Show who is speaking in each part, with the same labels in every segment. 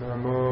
Speaker 1: नमो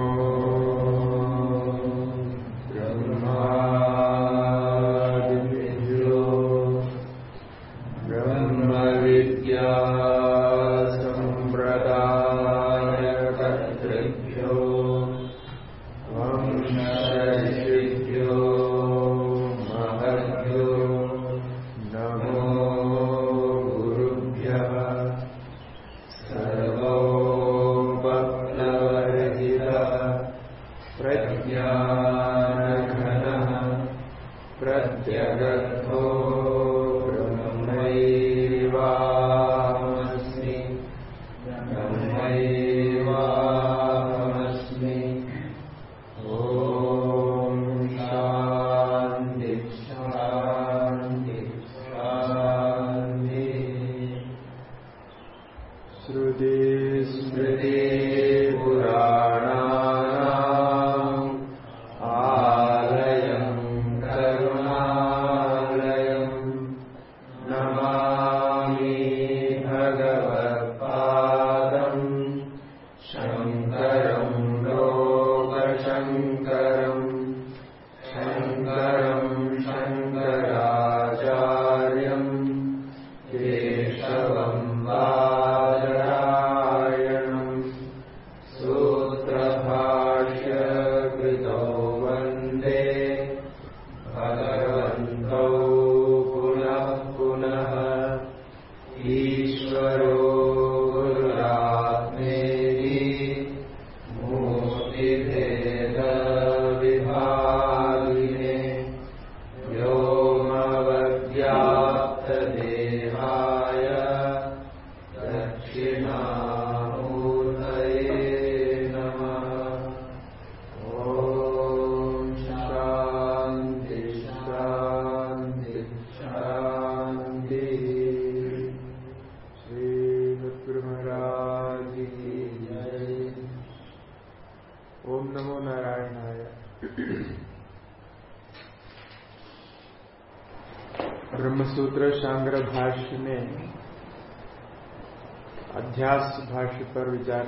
Speaker 1: पर विचार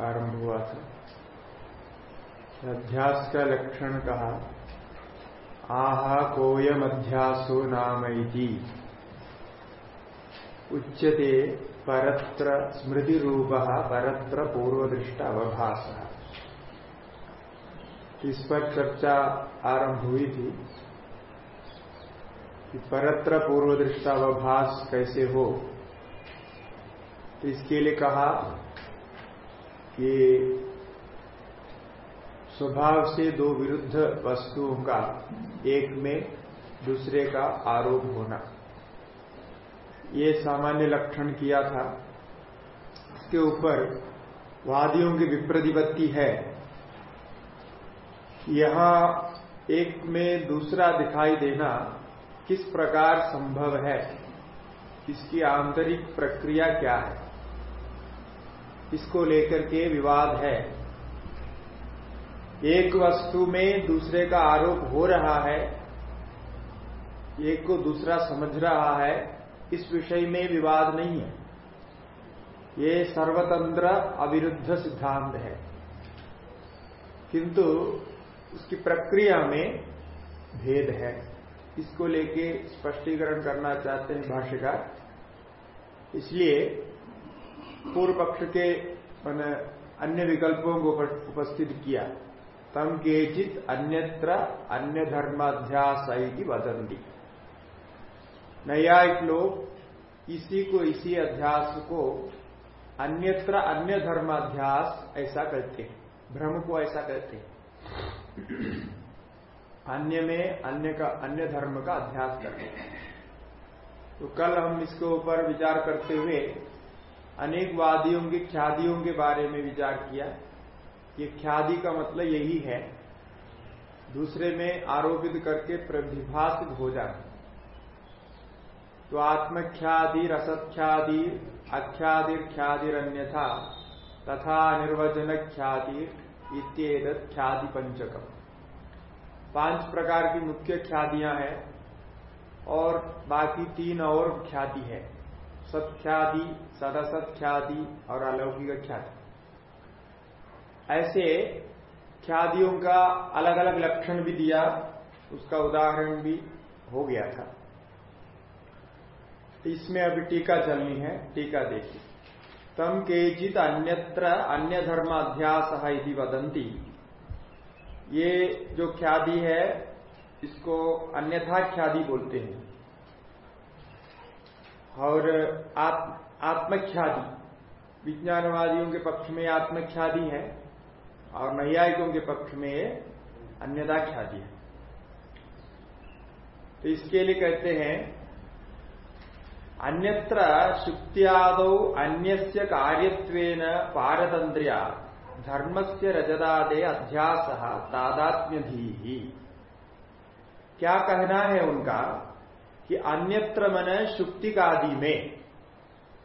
Speaker 1: आरंभ हुआ था। अध्यास का लक्षण कहा, आहा कोयम अध्यासो नाम उच्यते परत्र स्मृति रूप परत्र पूर्वदृष्ट अवभास इस पर चर्चा आरंभ हुई थी कि परत्र पूर्वदृष्टावभास कैसे हो तो इसके लिए कहा कि स्वभाव से दो विरुद्ध वस्तुओं का एक में दूसरे का आरोप होना। ये सामान्य लक्षण किया था। इसके ऊपर वादियों की विप्रतिपत्ति है यहाँ एक में दूसरा दिखाई देना किस प्रकार संभव है? इसकी आंतरिक प्रक्रिया क्या है? इसको लेकर के विवाद है। एक वस्तु में दूसरे का आरोप हो रहा है, एक को दूसरा समझ रहा है, इस विषय में विवाद नहीं है। ये सर्वतंत्र अविरुद्ध सिद्धांत है। किंतु उसकी प्रक्रिया में भेद है। इसको लेके स्पष्टीकरण करना चाहते हैं भाष्यकार। इसलिए पूर्व पक्ष के मैंने अन्य विकल्पों को उपस्थित किया। तम केचित अन्यत्र अन्य धर्माध्यास वदंती न्यायिक लोग इसी को, इसी अध्यास को अन्यत्र अन्य धर्माध्यास ऐसा कहते हैं। भ्रम को ऐसा कहते हैं। अन्य में अन्य का, अन्य धर्म का अध्यास करते हैं। तो कल हम इसके ऊपर विचार करते हुए अनेक वादियों की, ख्यादियों के बारे में विचार किया ये ख्यादि का मतलब यही है, दूसरे में आरोपित करके प्रतिभाषित हो जाना। तो आत्मख्यादि, रसख्यादि, अख्यादिर, ख्यादिर अन्यथा, तथा निर्वचन ख्याति इत्येदत ख्यादि पंचकम पाँच प्रकार की मुख्य ख्यादियाँ हैं और बाकी तीन और ख्याति है। सत्ख्यादि सदसत्ख्यादि और अलौकिक ख्याति। ऐसे ख्यादियों का अलग अलग लक्षण भी दिया, उसका उदाहरण भी हो गया था। इसमें अभी टीका चलनी है, टीका देखिए। तम केचित अन्यत्र अन्य धर्माध्यास यदि वदंती ये जो ख्यादि है, इसको अन्यथा ख्यादि बोलते हैं। और आत्मख्यादि विज्ञानवादियों के पक्ष में आत्मख्यादि है और नैयायिकों के पक्ष में अन्यथा ख्यादि है। तो इसके लिए कहते हैं, अन्यत्र शुक्त्याद अन्यस्य कार्यत्वेन पारतंत्र्या, धर्मस्य रजदादे अध्यास, तादात्म्यधी। क्या कहना है उनका? कि अन्यत्र मन शुक्तिकादि में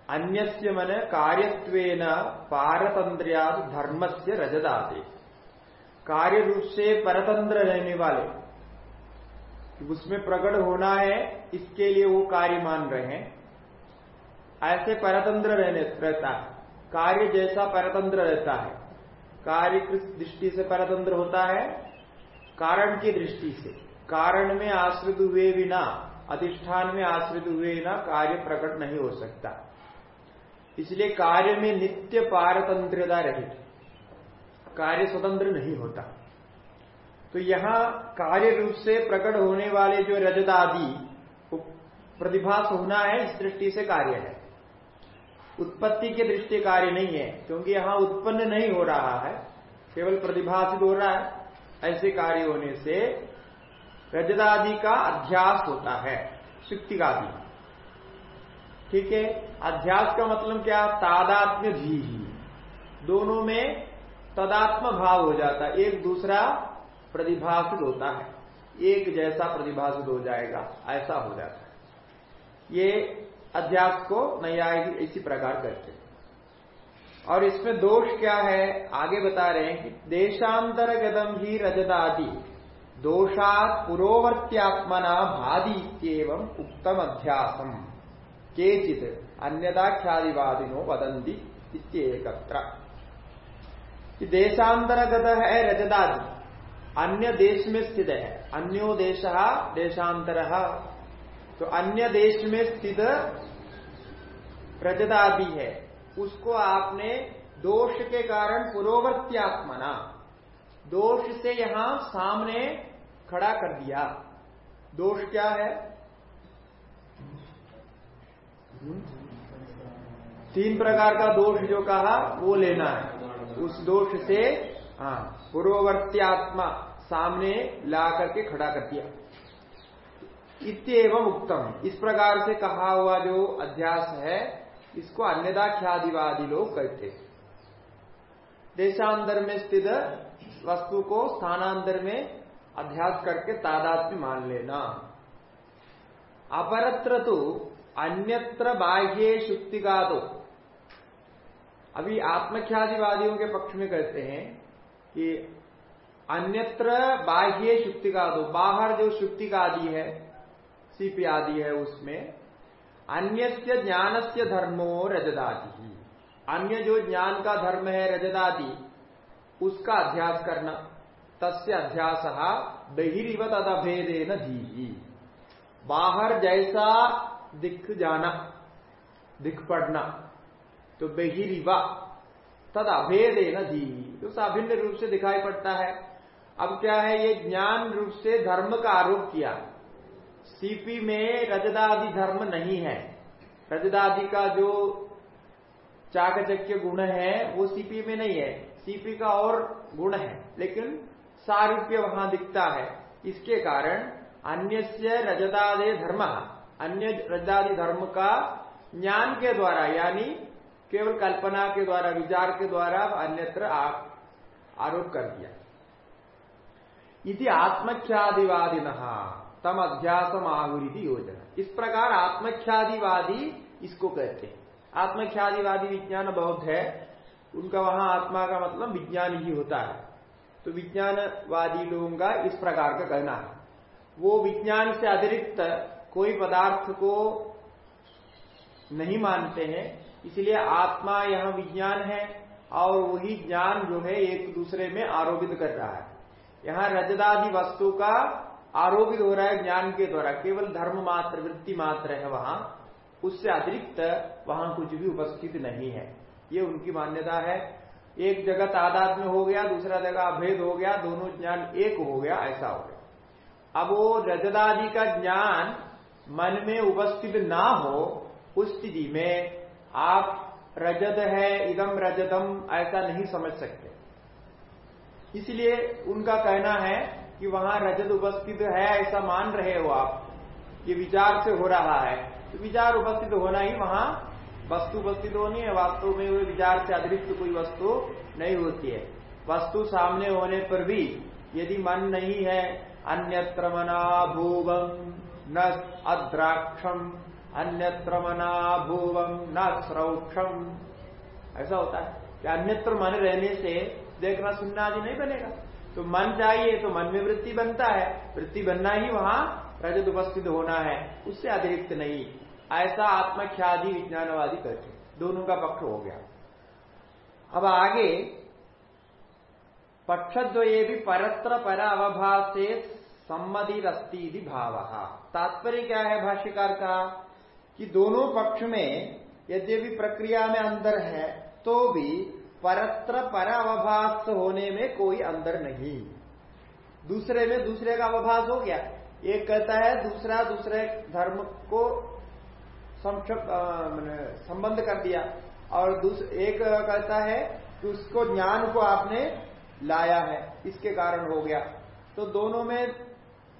Speaker 1: अन्यस्य मन कार्यत्वेन पारतंत्र्याद धर्मस्य रजदादे कार्य रूप से परतंत्र रहने वाले। उसमें प्रकट होना है, इसके लिए वो कार्य मान रहे हैं। ऐसे परतंत्र रहने रहता है। कार्य जैसा परतंत्र रहता है। कार्य किस दृष्टि से परतंत्र होता है? कारण की दृष्टि से। कारण में आश्रित हुए बिना अधिष्ठान में आश्रित हुए बिना कार्य प्रकट नहीं हो सकता। इसलिए कार्य में नित्य पारतंत्रता रहित। कार्य स्वतंत्र नहीं होता। तो यहाँ कार्य रूप से प्रकट होने वाले जो रजदादि प्रतिभास होना है, इस दृष्टि से कार्य है। उत्पत्ति के दृष्टि कार्य नहीं है, क्योंकि यहाँ उत्पन्न नहीं हो रहा है, केवल प्रतिभाषित हो रहा है, ऐसे कार्य होने से रजदादि का अध्यास होता है शुक्ति का भी ठीक है? अध्यास का मतलब क्या? तादात्म्य भी ही दोनों में तदात्म भाव हो जाता है। एक दूसरा प्रतिभाषित होता है। एक जैसा प्रतिभाषित हो जाएगा, ऐसा हो जाता है। ये अध्यास को नैयायिक इसी प्रकार करते हैं। और इसमें दोष क्या है? आगे बता रहे हैं कि देशांतरगतम ही रजदादि दोषात पुरोवर्त्यात्मना भादी उत्तम अध्यासम। केचित अन्यदाख्यादिवादिनो वदंती इत्येकत्र। देशांतरगत है रजदादि अन्य देश में स्थित है अन्यो देश देशांतर तो अन्य देश में स्थित रजदादि है, उसको आपने दोष के कारण पुरोवर्त्यात्मना। दोष से यहाँ सामने खड़ा कर दिया। दोष क्या है? तीन प्रकार का दोष जो कहा, वो लेना है। उस दोष से हाँ पूर्ववर्त्यात्मा सामने ला करके खड़ा कर दिया। इतम उत्तम इस प्रकार से कहा हुआ जो अध्यास है, इसको अन्यदा ख्यादिवादी लोग कहते देशांतर में स्थित वस्तु को स्थानांतर में अध्यास करके तादात्म्य मान लेना। अपरत्र तो अन्यत्र बाह्य शुक्तिका तो अभी आत्मख्यादिवादियों के पक्ष में कहते हैं कि अन्यत्र बाह्य शुक्तिका दो बाहर जो शुक्तिका आदि है, सीपी आदि है उसमें अन्य ज्ञान से धर्मो रजदादि अन्य जो ज्ञान का धर्म है रजदादि उसका अध्यास करना। तस्य अध्यास बहिरिव तदभेदे न धी। बाहर जैसा दिख जाना, दिख पड़ना तो बहिरिवा तद अभेदे न धी। तो अभिन्न रूप से दिखाई पड़ता है। अब क्या है, ये ज्ञान रूप से धर्म का आरोप किया। सीपी में रजदादि धर्म नहीं है। रजदादि का जो चाकचक्य गुण है, वो सीपी में नहीं है। सीपी का और गुण है, लेकिन सारूप्य वहाँ दिखता है। इसके कारण अन्य से रजदादे धर्म, अन्य रजदादि धर्म का ज्ञान के द्वारा, यानी केवल कल्पना के द्वारा, विचार के द्वारा अन्यत्र आप आरोप कर दिया। इति आत्मख्यादिवादिन, तम अध्यासम आहुरी योजना। इस प्रकार आत्मख्यादिवादी इसको कहते हैं। आत्मख्यादिवादी विज्ञान बहुत है, उनका वहाँ आत्मा का मतलब विज्ञान ही होता है। तो विज्ञानवादी लोगों का इस प्रकार का कहना है। वो विज्ञान से अतिरिक्त कोई पदार्थ को नहीं मानते हैं, इसलिए आत्मा यह विज्ञान है और वही ज्ञान जो है एक दूसरे में आरोपित कर रहा है। यहाँ रजदादि वस्तु का आरोपित हो रहा है ज्ञान के द्वारा, केवल धर्म मात्र, वृत्ति मात्र है वहाँ, उससे अतिरिक्त वहाँ कुछ भी उपस्थित नहीं है। ये उनकी मान्यता है। एक जगत में हो गया, दूसरा जगह अभेद हो गया, दोनों ज्ञान एक हो गया, ऐसा हो गया। अब वो रजदादि का ज्ञान मन में उपस्थित ना हो, उस स्थिति में आप रजत है इदम रजतम, ऐसा नहीं समझ सकते। इसलिए उनका कहना है कि वहाँ रजत उपस्थित है, ऐसा मान रहे हो आप ये विचार से हो रहा है। तो विचार उपस्थित होना ही वहाँ वस्तु उपस्थित होनी है, वास्तव में वो विचार से अतिरिक्त कोई वस्तु नहीं होती है। वस्तु सामने होने पर भी यदि मन नहीं है, अन्यत्र मना भूवम न अद्राक्षम अन्यत्र मना भूवम न श्रौक्षम ऐसा होता है कि अन्यत्र मन रहने से देखना सुनना आदि नहीं बनेगा। तो मन चाहिए तो मन में वृत्ति बनता है, वृत्ति बनना ही वहाँ रजत उपस्थित होना है, उससे अतिरिक्त नहीं। ऐसा आत्मख्यादि विज्ञानवादी कहते दोनों का पक्ष हो गया। अब आगे, पक्षद्वये भी परत्र पर अवभाषे सम्मति भाव। तात्पर्य क्या है भाष्यकार का? कि दोनों पक्ष में यद्यपि प्रक्रिया में अंदर है तो भी परत्र पर अवभाष होने में कोई अंदर नहीं। दूसरे में दूसरे का अवभाष हो गया। एक कहता है दूसरा दूसरे धर्म को संबंध कर दिया। और एक कहता है कि उसको ज्ञान को आपने लाया है, इसके कारण हो गया। तो दोनों में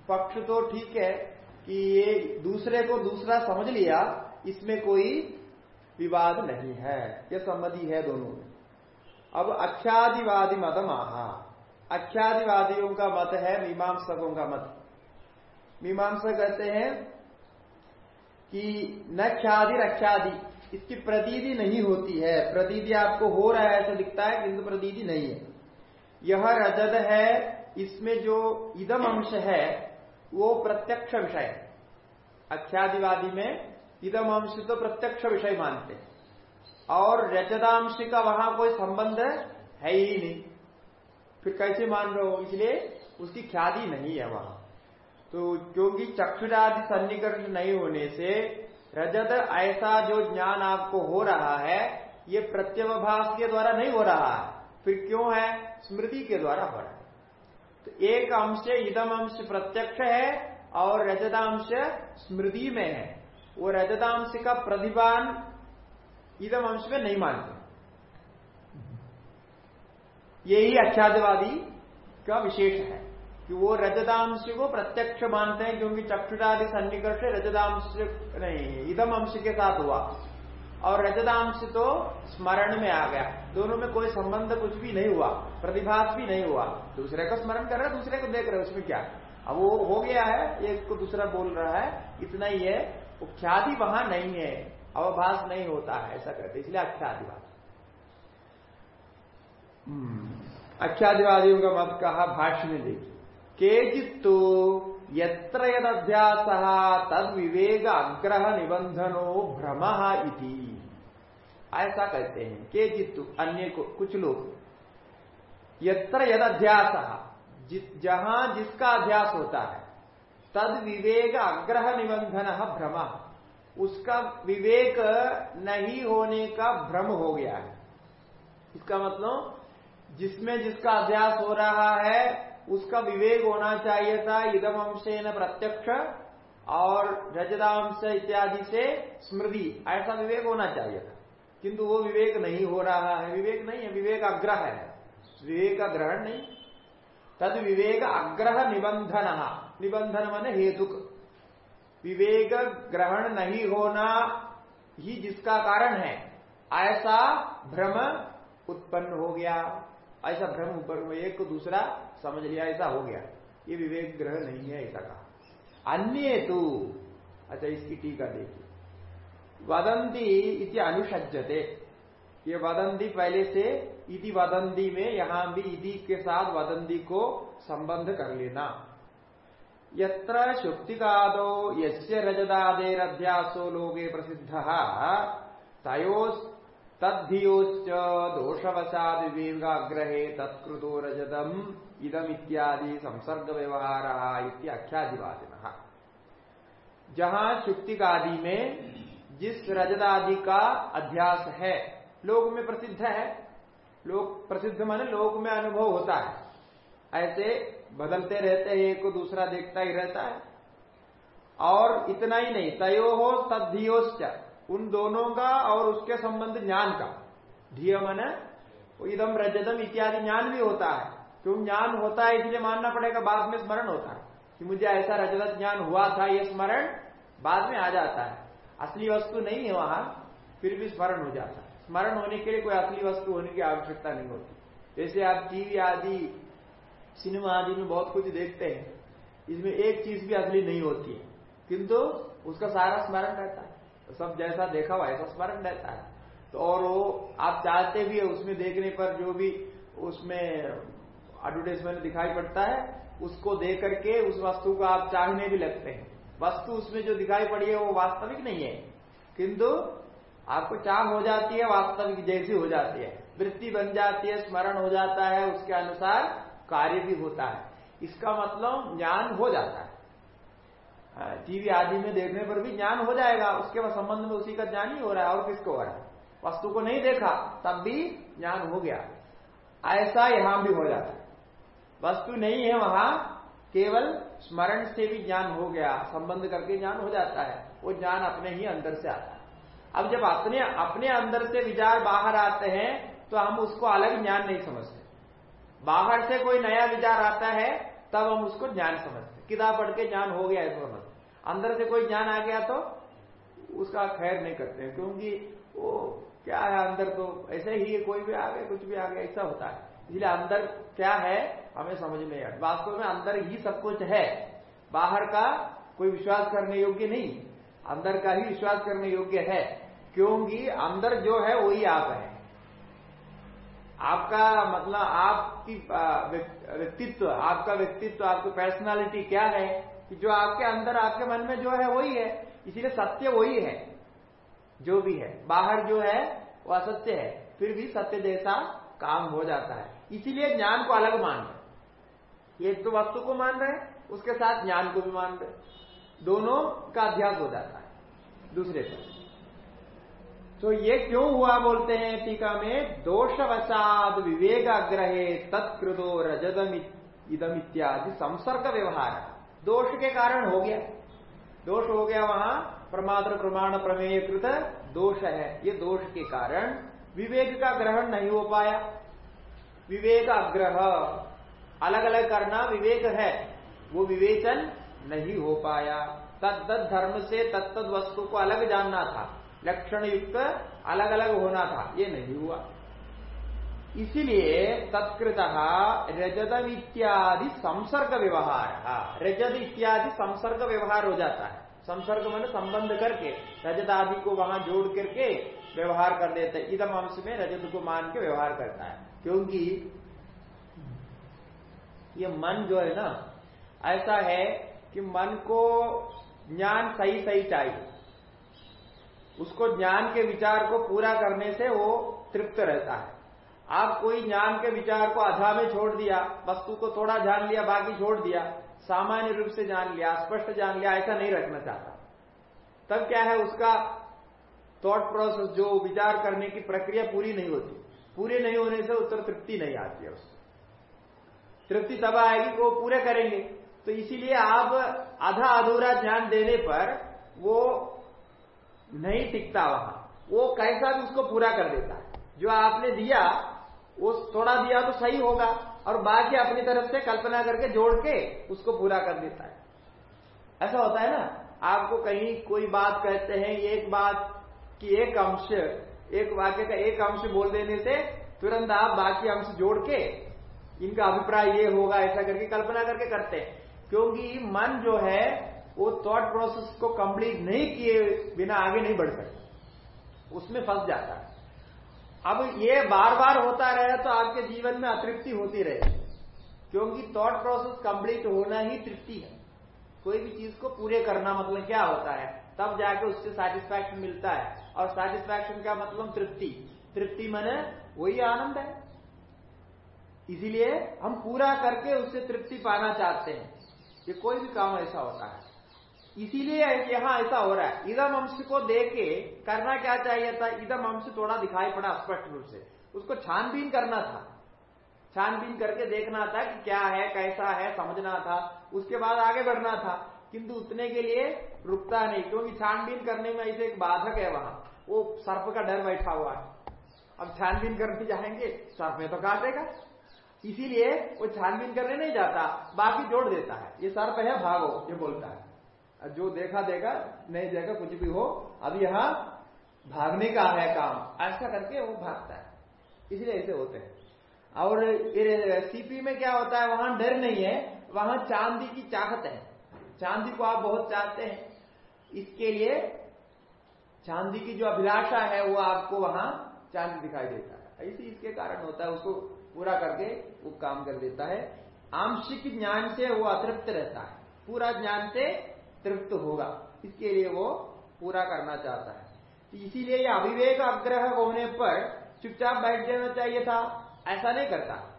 Speaker 1: पक्ष तो ठीक है कि ये दूसरे को दूसरा समझ लिया, इसमें कोई विवाद नहीं है। यह सम्मति है दोनों में। अब अख्यादिवादी मत महा अख्यादिवादियों का मत है, मीमांसकों का मत। मीमांसा कहते हैं कि न ख्यादि रख्यादि इसकी प्रतीति नहीं होती है। प्रतीति आपको हो रहा है, ऐसा दिखता है, किंतु प्रतीति नहीं है। यह रजत है, इसमें जो इदम अंश है, वो प्रत्यक्ष विषय अख्यादिवादी में इदम अंश तो प्रत्यक्ष विषय मानते और रजदांश का वहाँ कोई संबंध है ही नहीं। फिर कैसे मान रहे हो? इसलिए उसकी ख्याति नहीं है वहाँ। तो क्योंकि चक्षुरादि सन्निकर्ष नहीं होने से रजत ऐसा जो ज्ञान आपको हो रहा है, ये प्रत्यवभास के द्वारा नहीं हो रहा है। फिर क्यों है? स्मृति के द्वारा हो रहा है। तो एक अंश इदम अंश प्रत्यक्ष है और रजतांश स्मृति में है। वो रजतांश का प्रतिभान इदम अंश में नहीं मानते। यही अख्यादवादी का विशेष है। कि वो रजदांश को प्रत्यक्ष मानते हैं, क्योंकि चक्षुरादि सन्निकर्ष रजदांश नहीं इदम अंश के साथ हुआ। और रजदांश तो स्मरण में आ गया। दोनों में कोई संबंध कुछ भी नहीं हुआ, प्रतिभास भी नहीं हुआ। दूसरे का स्मरण कर रहे दूसरे को देख रहे उसमें क्या? अब वो हो गया है एक को दूसरा बोल रहा है, इतना ही है वो ख्याति वहाँ नहीं है, अवभास नहीं होता है, ऐसा कहते इसलिए अख्यादिवाद हम्म। अख्यादिवादियों का मत कहा, भाष्य में देखिए। केचित्तु यत्र यदभ्यास तद विवेक अग्रह निबंधनो भ्रम इति। ऐसा कहते हैं। के केचित्तु अन्य को कुछ लोग। यत्र यद जहाँ जिसका अध्यास होता है तद विवेक अग्रह निबंधन भ्रम। उसका विवेक नहीं होने का भ्रम हो गया है। इसका मतलब जिसमें जिसका अध्यास हो रहा है उसका विवेक होना चाहिए था इदम अंशे न प्रत्यक्ष और रजदांश इत्यादि से स्मृति, ऐसा विवेक होना चाहिए था। किंतु वो विवेक नहीं हो रहा है। विवेक नहीं है, विवेक अग्रह है। विवेक का ग्रहण नहीं। तद विवेक अग्रह निबंधन। निबंधन मन हेतु विवेक ग्रहण नहीं होना ही जिसका कारण है। ऐसा भ्रम उत्पन्न हो गया। ऐसा भ्रम ऊपर में एक को दूसरा समझ लिया, ऐसा हो गया। ये विवेक ग्रह नहीं है, ऐसा कहा। अन्य तो। अच्छा इसकी टीका देखिए। वदंती इति अनुषजते ये वदंती पहले से इति वदंती में, यहाँ भी इति के साथ वदंती को संबंध कर लेना। यत्र शुक्तिकादो, यस्य रजदादेरध्यासो लोगे प्रसिद्ध। तयो तद्धियोश्च दोषवशा विवेगाग्रहे तत्कृतो रजतम इदम इत्यादि संसर्ग व्यवहार इत्याख्यादिवादिन जहाँ शुक्तिकादि में जिस रजदादि का अध्यास है लोग में प्रसिद्ध है। लोग प्रसिद्ध माने लोग में अनुभव होता है। ऐसे बदलते रहते हैं, एक को दूसरा देखता ही रहता है। और इतना ही नहीं, तयो हो तद्धियोश्च। उन दोनों का और उसके संबंध ज्ञान का। धिय मन इदम रजतम इत्यादि ज्ञान भी होता है। क्यों ज्ञान होता है इसलिए मानना पड़ेगा, बाद में स्मरण होता है। कि मुझे ऐसा रजत ज्ञान हुआ था, ये स्मरण बाद में आ जाता है। असली वस्तु नहीं है वहाँ, फिर भी स्मरण हो जाता है। स्मरण होने के लिए कोई असली वस्तु होने की आवश्यकता नहीं होती। जैसे आप टीवी आदि, सिनेमा आदि में बहुत कुछ देखते हैं, इसमें एक चीज़ भी असली नहीं होती है। किंतु उसका सारा स्मरण रहता है। तो सब जैसा देखा हुआ ऐसा स्मरण रहता है। तो और वो आप चाहते भी है, उसमें देखने पर जो भी उसमें एडवर्टाइजमेंट दिखाई पड़ता है, उसको देख करके उस वस्तु को आप चाहने भी लगते हैं। वस्तु उसमें जो दिखाई पड़ी है, वो वास्तविक नहीं है। किंतु आपको चाह हो जाती है, वास्तविक जैसी हो जाती है। वृत्ति बन जाती है, स्मरण हो जाता है, उसके अनुसार कार्य भी होता है। इसका मतलब ज्ञान हो जाता है। टीवी हाँ, आदि में देखने पर भी ज्ञान हो जाएगा उसके संबंध में उसी का ज्ञान ही हो रहा है और किसको हो रहा है? वस्तु को नहीं देखा तब भी ज्ञान हो गया। ऐसा यहाँ भी हो जाता है। वस्तु नहीं है वहाँ केवल स्मरण से भी ज्ञान हो गया संबंध करके ज्ञान हो जाता है वो ज्ञान अपने ही अंदर से आता है। अब जब अपने अपने अंदर से विचार बाहर आते हैं तो हम उसको अलग ज्ञान नहीं समझते। बाहर से कोई नया विचार आता है तब हम उसको ज्ञान समझते किताब पढ़ के ज्ञान हो गया ऐसा समझते अंदर से कोई ज्ञान आ गया तो उसका खैर नहीं करते क्योंकि वो क्या है अंदर तो ऐसे ही है, कोई भी आ गया, कुछ भी आ गया, ऐसा होता है। इसलिए अंदर क्या है, हमें समझ में आया वास्तव में अंदर ही सब कुछ है। बाहर का कोई विश्वास करने योग्य नहीं, अंदर का ही विश्वास करने योग्य है, क्योंकि अंदर जो है, वही आप है। आपका मतलब आपकी व्यक्तित्व, आपका व्यक्तित्व, आपकी पर्सनालिटी क्या है? कि जो आपके अंदर, आपके मन में जो है वही है, इसीलिए सत्य वही है, जो भी है। बाहर जो है, वो असत्य है, फिर भी सत्य जैसा काम हो जाता है। इसीलिए ज्ञान को अलग मान रहे एक तो वस्तु को मान रहे उसके साथ ज्ञान को भी मान रहे दोनों का अभ्यास हो जाता है, दूसरे पर तो ये क्यों हुआ बोलते हैं टीका में? दोषवशाद विवेकाग्रहे तत्कृतो रजदम इदम इत्यादि संसर्ग व्यवहार। दोष के कारण हो गया। दोष हो गया वहाँ, प्रमात्र प्रमाण प्रमेय कृत दोष है। ये दोष के कारण विवेक का ग्रहण नहीं हो पाया। विवेक अग्रह अलग अलग करना विवेक है, वो विवेचन नहीं हो पाया। तद धर्म से तत्त वस्तु को अलग जानना था। लक्षण युक्त अलग अलग होना था, ये नहीं हुआ। इसीलिए तत्कृत रजतम इत्यादि संसर्ग व्यवहार रजत इत्यादि संसर्ग व्यवहार हो जाता है। संसर्ग मैंने संबंध करके रजत आदि को वहाँ जोड़ करके व्यवहार कर देते हैं। इदम अंश में रजत को मान के व्यवहार करता है। क्योंकि ये मन जो है ना, ऐसा है कि मन को ज्ञान सही सही चाहिए। उसको ज्ञान के विचार को पूरा करने से वो तृप्त रहता है। आप कोई ज्ञान के विचार को अधा में छोड़ दिया, वस्तु को थोड़ा जान लिया, बाकी छोड़ दिया, सामान्य रूप से जान लिया, स्पष्ट जान लिया, ऐसा नहीं रखना चाहता। तब क्या है उसका थॉट प्रोसेस जो विचार करने की प्रक्रिया पूरी नहीं होती। पूरे नहीं होने से उत्तर तृप्ति नहीं आती है उसको तृप्ति तब आएगी वो पूरे करेंगे। तो इसीलिए आप आधा अधूरा ध्यान देने पर वो नहीं टिकता वहाँ। वो कैसा भी उसको पूरा कर देता है। जो आपने दिया वो थोड़ा दिया तो सही होगा और बाकी अपनी तरफ़ से कल्पना करके जोड़ के उसको पूरा कर देता है। ऐसा होता है ना? आपको कहीं कोई बात कहते हैं, एक बात की एक अंश, एक वाक्य का एक अंश बोल देने से तुरंत आप बाकी अंश जोड़ के इनका अभिप्राय ये होगा, ऐसा करके कल्पना करके करते हैं। क्योंकि मन जो है, वो थॉट प्रोसेस को कंप्लीट नहीं किए बिना आगे नहीं बढ़ सकता। उसमें फंस जाता है। अब ये बार बार होता रहे तो आपके जीवन में अतृप्ति होती रहेगी क्योंकि थॉट प्रोसेस कंप्लीट होना ही तृप्ति है। कोई भी चीज़ को पूरे करना मतलब क्या होता है? तब जाके उससे सेटिस्फैक्शन मिलता है। और सेटिस्फैक्शन का मतलब तृप्ति। तृप्ति मन वही आनंद है। इसीलिए हम पूरा करके उससे तृप्ति पाना चाहते हैं। ये कोई भी काम ऐसा होता है। इसीलिए यहाँ ऐसा हो रहा है। इदम अंश को देख के करना क्या चाहिए था? इदम अंश थोड़ा दिखाई पड़ा स्पष्ट रूप से। उसको छानबीन करना था। छानबीन करके देखना था कि क्या है, कैसा है, समझना था। उसके बाद आगे बढ़ना था। किंतु उतने के लिए रुकता नहीं, क्योंकि छानबीन करने में ऐसे एक बाधक है वहाँ। वो सर्प का डर बैठा हुआ है। अब छानबीन करने जाएँगे, सर्प में तो काटेगा इसीलिए वो छानबीन करने नहीं जाता, बाकी जोड़ देता है। ये सर्प है, भागो, ये बोलता है। जो देखा देखा, नहीं देखा, कुछ भी हो, अब यहाँ भागने का है काम। ऐसा करके वो भागता है। इसलिए ऐसे होते हैं। और सीपी में क्या होता है, वहाँ डर नहीं है, वहाँ चांदी की चाहत है। चांदी को आप बहुत चाहते हैं। इसके लिए चांदी की जो अभिलाषा है, वो आपको वहाँ चांदी दिखाई देता है। ऐसे इसके कारण होता है, उसको पूरा करके वो काम कर देता है। आंशिक ज्ञान से वो अतृप्त रहता है। पूरा ज्ञान से तृप्त होगा। इसके लिए वो पूरा करना चाहता है। तो इसीलिए ये अविवेक आग्रह होने पर चुपचाप बैठ जाना चाहिए था। ऐसा नहीं करता।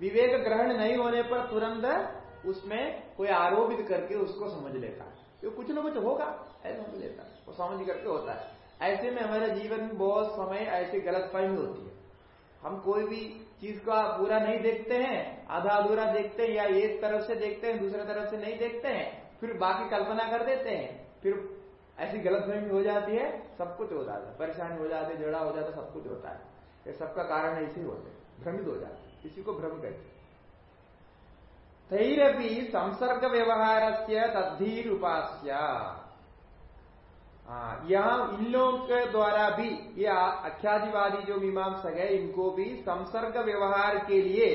Speaker 1: विवेक ग्रहण नहीं होने पर तुरंत उसमें कोई आरोपित करके उसको समझ लेता है। तो कुछ ना कुछ होगा, ऐसा समझ लेता है। वो समझ करके होता है। ऐसे में हमारे जीवन में बहुत समय ऐसी गलत फहमी होती है। हम कोई भी चीज़ का पूरा नहीं देखते हैं, आधा अधूरा देखते हैं या एक तरफ़ से देखते हैं, दूसरे तरफ़ से नहीं देखते हैं। फिर बाकी कल्पना कर देते हैं फिर ऐसी गलतफहमी हो जाती है सब कुछ हो जाता है। परेशानी हो जाती है झगड़ा हो जाता है सब कुछ होता है। ये सबका कारण ऐसे ही। होते भ्रमित हो जाते हैं। इसी को भ्रम कहते तैरपी संसर्ग व्यवहार से तद्धीर उपास्या हाँ, यहाँ इन लोगों के द्वारा भी ये अख्यादिवादी जो मीमांसक है इनको भी संसर्ग व्यवहार के लिए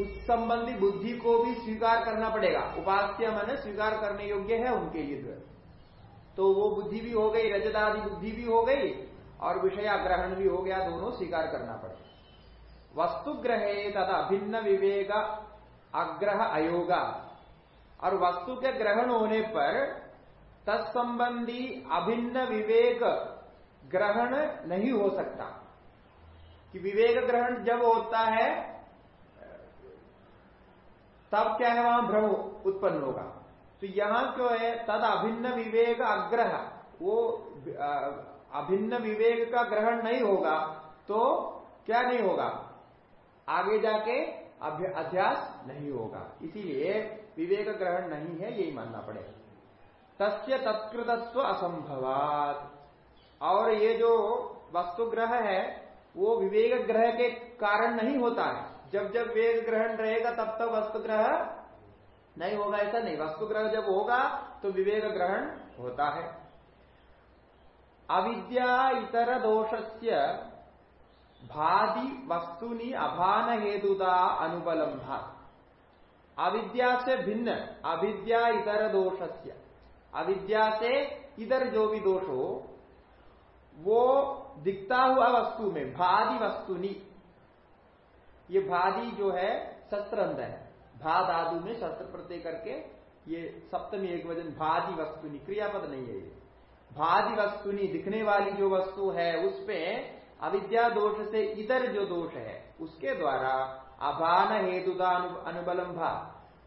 Speaker 1: उस संबंधी बुद्धि को भी स्वीकार करना पड़ेगा। उपास्य मन स्वीकार करने योग्य है उनके लिए तो वो बुद्धि भी हो गई रजदादि बुद्धि भी हो गई और विषय ग्रहण भी हो गया, दोनों स्वीकार करना पड़ेगा वस्तु ग्रहे तथा अभिन्न विवेक अग्रह अयोगा। और वस्तु के ग्रहण होने पर तत्संबंधी अभिन्न विवेक ग्रहण नहीं हो सकता। कि विवेक ग्रहण जब होता है तब क्या है वहाँ भ्रम उत्पन्न होगा। तो यहाँ क्यों है, तद अभिन्न विवेक अग्रह, वो अभिन्न विवेक का ग्रहण नहीं होगा तो क्या नहीं होगा? आगे जाके अध्यास नहीं होगा। इसीलिए विवेक ग्रहण नहीं है, यही मानना पड़ेगा। तस्य तत्कृतत्व असंभवात। और ये जो वस्तु ग्रह है, वो विवेक ग्रह के कारण नहीं होता है। जब जब वेग ग्रहण रहेगा, तब तक वस्तु ग्रह नहीं होगा, ऐसा नहीं। वस्तु ग्रह जब होगा तो विवेक ग्रहण होता है। अविद्या इतर दोषस्य भादि वस्तुनि अभान हेतुता अनुपलम्भा अविद्या से भिन्न, अविद्या इतर दोषस्य। अविद्या से इधर जो भी दोष हो, वो दिखता हुआ वस्तु में, भादी वस्तुनी ये भादी जो है, शस्त्रंद है। भा धादु में शस्त्र प्रत्यय करके ये सप्तमी एक वज़न भादी वस्तुनी, क्रियापद नहीं है ये। भादी वस्तुनी, दिखने वाली जो वस्तु है उसमें अविद्या दोष से इधर जो दोष है, उसके द्वारा अभान हेतुता अनुबलम भा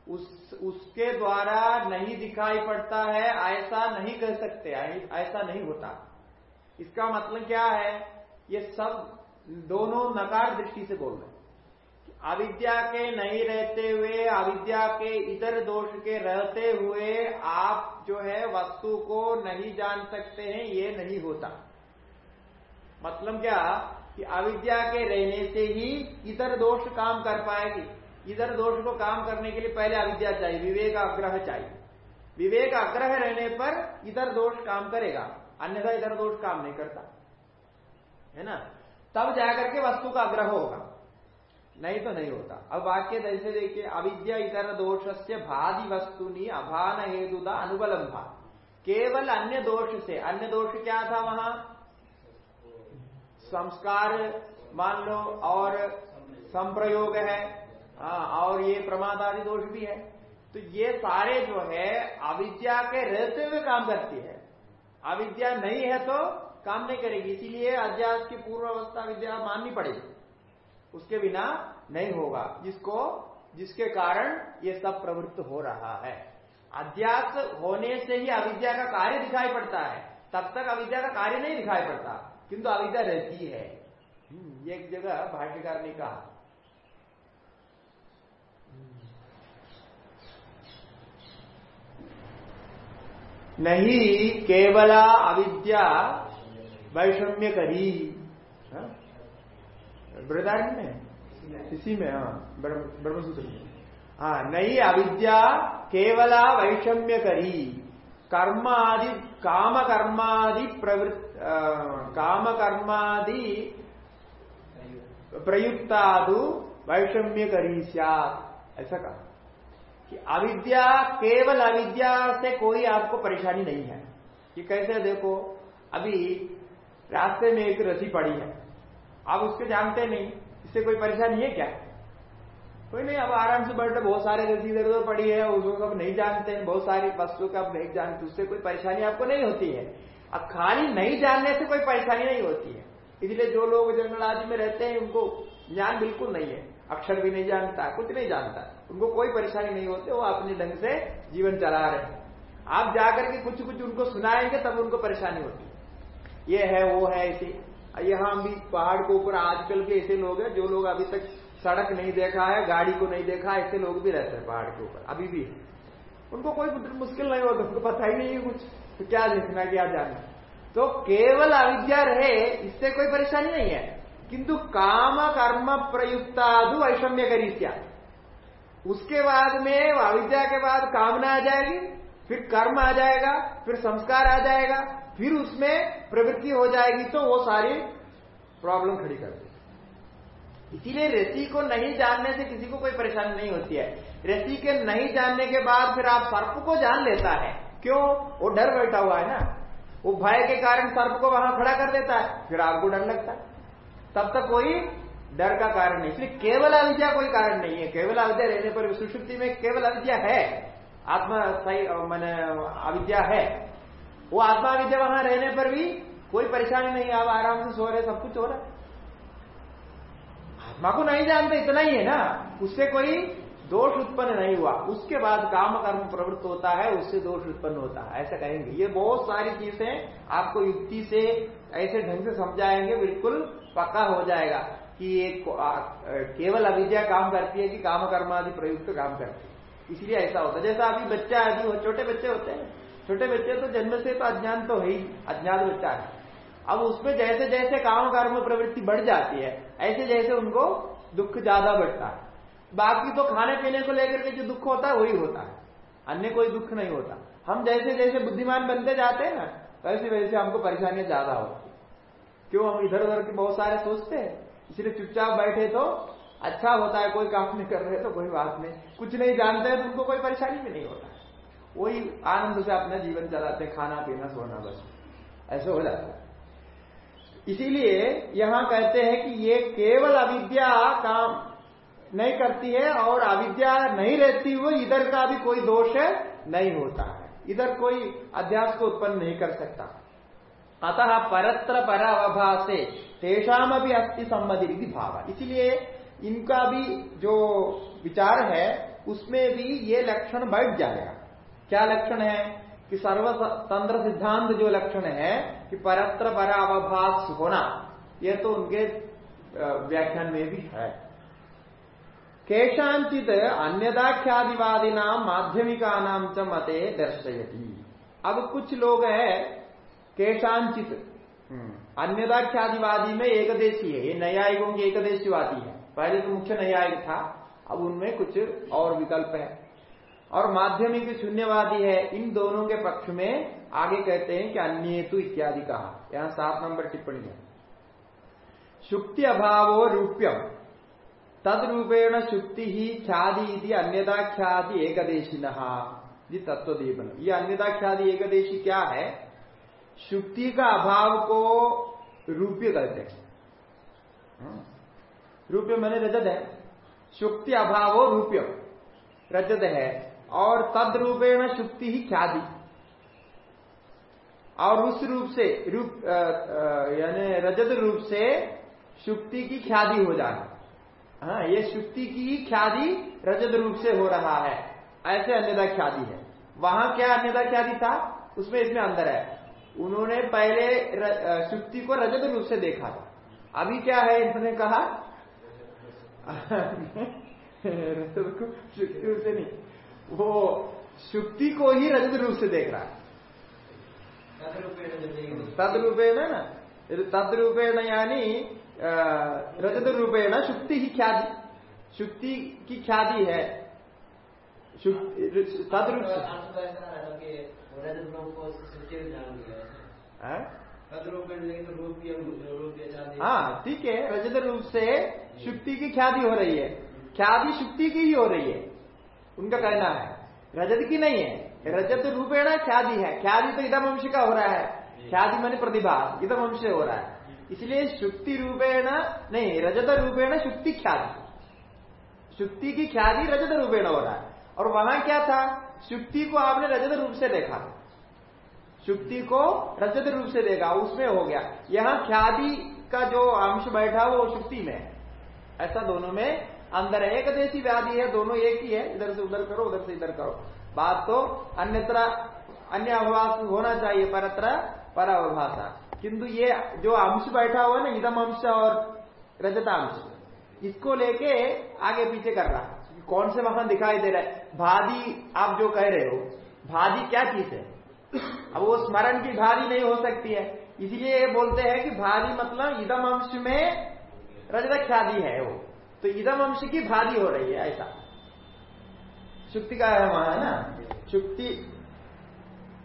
Speaker 1: उस, उसके द्वारा नहीं दिखाई पड़ता है, ऐसा नहीं कह सकते ऐसा नहीं होता। इसका मतलब क्या है? ये सब दोनों नकार दृष्टि से बोल रहे अविद्या के नहीं रहते हुए, अविद्या के इतर दोष के रहते हुए आप जो है वस्तु को नहीं जान सकते हैं, ये नहीं होता। मतलब क्या? कि अविद्या के रहने से ही इतर दोष काम कर पाएगी। इधर दोष को काम करने के लिए पहले अविद्या चाहिए, विवेक आग्रह चाहिए। विवेक आग्रह रहने पर इधर दोष काम करेगा, अन्यथा इधर दोष काम नहीं करता। है ना? तब जाकर के वस्तु का आग्रह होगा। नहीं तो नहीं होता। अब वाक्य जैसे देखिए, अविद्या इतर दोष से भादि वस्तुनि अभान हेतुदा अनुबलंभा केवल अन्य दोष से, अन्य दोष क्या था वहाँ? संस्कार, मान लो, और संप्रयोग है। हाँ और ये प्रमाद आदि दोष भी है। तो ये सारे जो है, अविद्या के रहते हुए काम करती है। अविद्या नहीं है तो काम नहीं करेगी। इसीलिए अध्यास की पूर्व अवस्था विद्या माननी पड़ेगी। उसके बिना नहीं होगा। जिसको जिसके कारण ये सब प्रवृत्त हो रहा है। अध्यास होने से ही अविद्या का कार्य दिखाई पड़ता है। तब तक अविद्या का कार्य नहीं दिखाई पड़ता। किंतु अविद्या रहती है। हम्म, एक जगह भाष्यकार ने कहा। नहीं केवला अविद्या वैषम्य करी। हाँ? में? इसी में। हाँ ब्रह्मसूत्र में। हाँ नहीं अविद्या केवला वैषम्य करी। कर्म आदि काम कर्मादि प्रवृत्त काम कर्मादि प्रयुक्तादु वैषम्य करी ऐसा कहा। कि अविद्या केवल अविद्या से कोई आपको परेशानी नहीं है। कि कैसे देखो अभी रास्ते में एक रसी पड़ी है। आप उसके जानते नहीं, इससे कोई परेशानी है क्या? कोई नहीं, अब आराम से बैठे, बहुत सारे रसी इधर उधर पड़ी है उसको अब नहीं जानते हैं बहुत सारी वस्तु का नहीं जानते, उससे कोई परेशानी आपको नहीं होती है। अब खाली नहीं जानने से कोई परेशानी नहीं होती है। इसलिए जो लोग जंगल आदि में रहते हैं, उनको ज्ञान बिल्कुल नहीं है। अक्षर भी नहीं जानता, कुछ नहीं जानता। उनको कोई परेशानी नहीं होती, वो अपने ढंग से जीवन चला रहे हैं। आप जाकर के कुछ कुछ उनको सुनाएँगे, तब उनको परेशानी होती है। ये है, वो है ऐसे यहाँ भी पहाड़ के ऊपर आजकल के ऐसे लोग हैं, जो लोग अभी तक सड़क नहीं देखा है, गाड़ी को नहीं देखा ऐसे लोग भी रहते हैं पहाड़ के ऊपर, अभी भी उनको कोई मुश्किल नहीं होता, उनको पता ही नहीं है कुछ तो क्या देखना क्या जानना तो केवल अविद्या रहे, इससे कोई परेशानी नहीं है। किंतु काम कर्म प्रयुक्तादु वैषम्य करीत्या। उसके बाद में, अविद्या के बाद कामना आ जाएगी, फिर कर्म आ जाएगा, फिर संस्कार आ जाएगा फिर उसमें प्रवृत्ति हो जाएगी तो वो सारी प्रॉब्लम खड़ी कर देगी। इसीलिए रसी को नहीं जानने से किसी को कोई परेशानी नहीं होती है। रसी के नहीं जानने के बाद फिर आप सर्प को जान लेता है। क्यों? वो डर बैठा हुआ है ना। वो भय के कारण सर्प को वहाँ खड़ा कर देता है। फिर आपको डर लगता है। तब तक कोई डर का कारण नहीं। इसलिए केवल अविद्या कोई कारण नहीं है। केवल अविद्या रहने पर सुषुप्ति में केवल अविद्या है। आत्मा सही मैंने, अविद्या है। वो आत्मा विद्या वहाँ रहने पर भी कोई परेशानी नहीं, आप आराम से सो रहे, सब कुछ हो रहा है। आत्मा को नहीं जानते, इतना ही है ना। उससे कोई दोष उत्पन्न नहीं हुआ। उसके बाद काम कर्म प्रवृत्त होता है, उससे दोष उत्पन्न होता है। ऐसा कहेंगे। ये बहुत सारी चीज़ें आपको युक्ति से ऐसे ढंग से समझाएँगे, बिल्कुल पक्का हो जाएगा कि ये केवल अविद्या काम करती है कि काम कर्म आदि प्रयुक्त काम करती है। इसलिए ऐसा होता है। जैसा अभी बच्चा हो छोटे बच्चे होते हैं छोटे बच्चे तो जन्म से तो अज्ञान तो है ही अज्ञात बच्चा है। अब उसमें जैसे जैसे काम कर्म प्रवृत्ति बढ़ जाती है, ऐसे जैसे उनको दुख ज़्यादा बढ़ता है। बाकी तो खाने पीने को लेकर के जो दुख होता है, वही होता है। अन्य कोई दुख नहीं होता। हम जैसे जैसे बुद्धिमान बनते जाते हैं ना, वैसे वैसे हमको परेशानियाँ ज़्यादा होती क्यों हम इधर उधर के बहुत सारे सोचते हैं? इसलिए चुपचाप बैठे तो अच्छा होता है, कोई काम नहीं कर रहे तो कोई बात नहीं। कुछ नहीं जानते हैं तो उनको कोई परेशानी भी नहीं होता। वही आनंद से अपना जीवन चलाते खाना, पीना, सोना, बस। ऐसे हो जाता है। इसीलिए यहाँ कहते हैं कि ये केवल अविद्या काम नहीं करती है और अविद्या नहीं रहती हुई इधर का भी कोई दोष नहीं होता है। इधर कोई अध्यास को उत्पन्न नहीं कर सकता। अतः परत्र पर अवभाषे तेषाम भी अस्थि संबंधी भाव। इसलिए इनका भी जो विचार है, उसमें भी ये लक्षण बैठ जाएगा। क्या लक्षण है? कि सर्वतंत्र सिद्धांत जो लक्षण है कि परत्र पर अवभाष होना यह तो उनके व्याख्यान में भी है। केशांचित अन्यदाख्यादिवादी नाम माध्यमिका नाम च मते दर्शयती। अब कुछ लोग है केशांचित हम्म, अन्यदाख्यादिवादी में एकदेशी है ये न्यायिकों की एकदेशीवादी है। पहले तो मुख्य न्यायिक था अब उनमें कुछ और विकल्प है। और माध्यमिक शून्यवादी है। इन दोनों के पक्ष में आगे कहते हैं कि अन्येतु इत्यादि कहा। यहाँ सात नंबर टिप्पणी है। शुक्ति अभाव रूप्यम। तद रूपेण शुक्ति ही ख्यादि अन्यदा ख्याति एकदेशी ये तत्व दीपन ये अन्यदा एकदेशी क्या है? शुक्ति का अभाव को रूप्य कहते हैं। हाँ। रूप्य मैंने रजत है। शुक्ति अभाव रूप्य रजत है। और तद रूपेण शुक्ति ही ख्याति। और उस रूप से, रूप यानी रजत रूप से शुक्ति की ख्याति हो जाना हाँ ये शुक्ति की ही ख्याति रजत रूप से हो रहा है। ऐसे अन्यदा ख्याति है। वहाँ क्या अन्यदा ख्याति था? उसमें इसमें अंदर है। उन्होंने पहले शुक्ति को रजत रूप से देखा था। अभी क्या है इन्होंने कहा? रजत को शुक्ति रूप से नहीं। वो शुक्ति को ही रजत रूप से देख रहा है। तद रूपेण ना? तद रूपेण यानी रजत रूपेण शुक्ति ही ख्याति। शुक्ति की ख्याति है। तद रूप हाँ ठीक है। रजत रूप से शुक्ति की ख्याति हो रही है। ख्याति शुक्ति की ही हो रही है। उनका कहना है, रजत की नहीं है, रजत रूपेण ख्याति है, ख्याति तो इधम अंश का हो रहा है, ख्याति मानी प्रतिभा इधम अंश हो रहा है। इसलिए शुक्ति रूपेण नहीं, रजत रूपेण शुक्ति ख्याति। शुक्ति की ख्याति रजत रूपेण हो रहा है। और वहाँ क्या था? शुक्ति को आपने रजत रूप से देखा। शुक्ति को रजत रूप से देखा, उसमें हो गया। यहाँ ख्याति का जो अंश बैठा वो शुक्ति में ऐसा दोनों में अंदर एक देशी व्याधि है, दोनों एक ही है, इधर से उधर करो, उधर से इधर करो। बात तो अन्यत्र अन्य अवभाष होना चाहिए, परत्र पर अवभाषा किंतु ये जो अंश बैठा हुआ ना, इदम अंश और रजतांश, इसको लेके आगे पीछे कर रहा कौन से वहाँ दिखाई दे रहा है? भादी, आप जो कह रहे हो, भादी क्या चीज़ है? अब वो स्मरण की भारी नहीं हो सकती है। इसलिए ये बोलते हैं कि भारी मतलब इदम अंश में रजत ख्याति है वो। तो इदम अंश की भारी हो रही है ऐसा। शुक्ति का है वहाँ, है ना? शुक्ति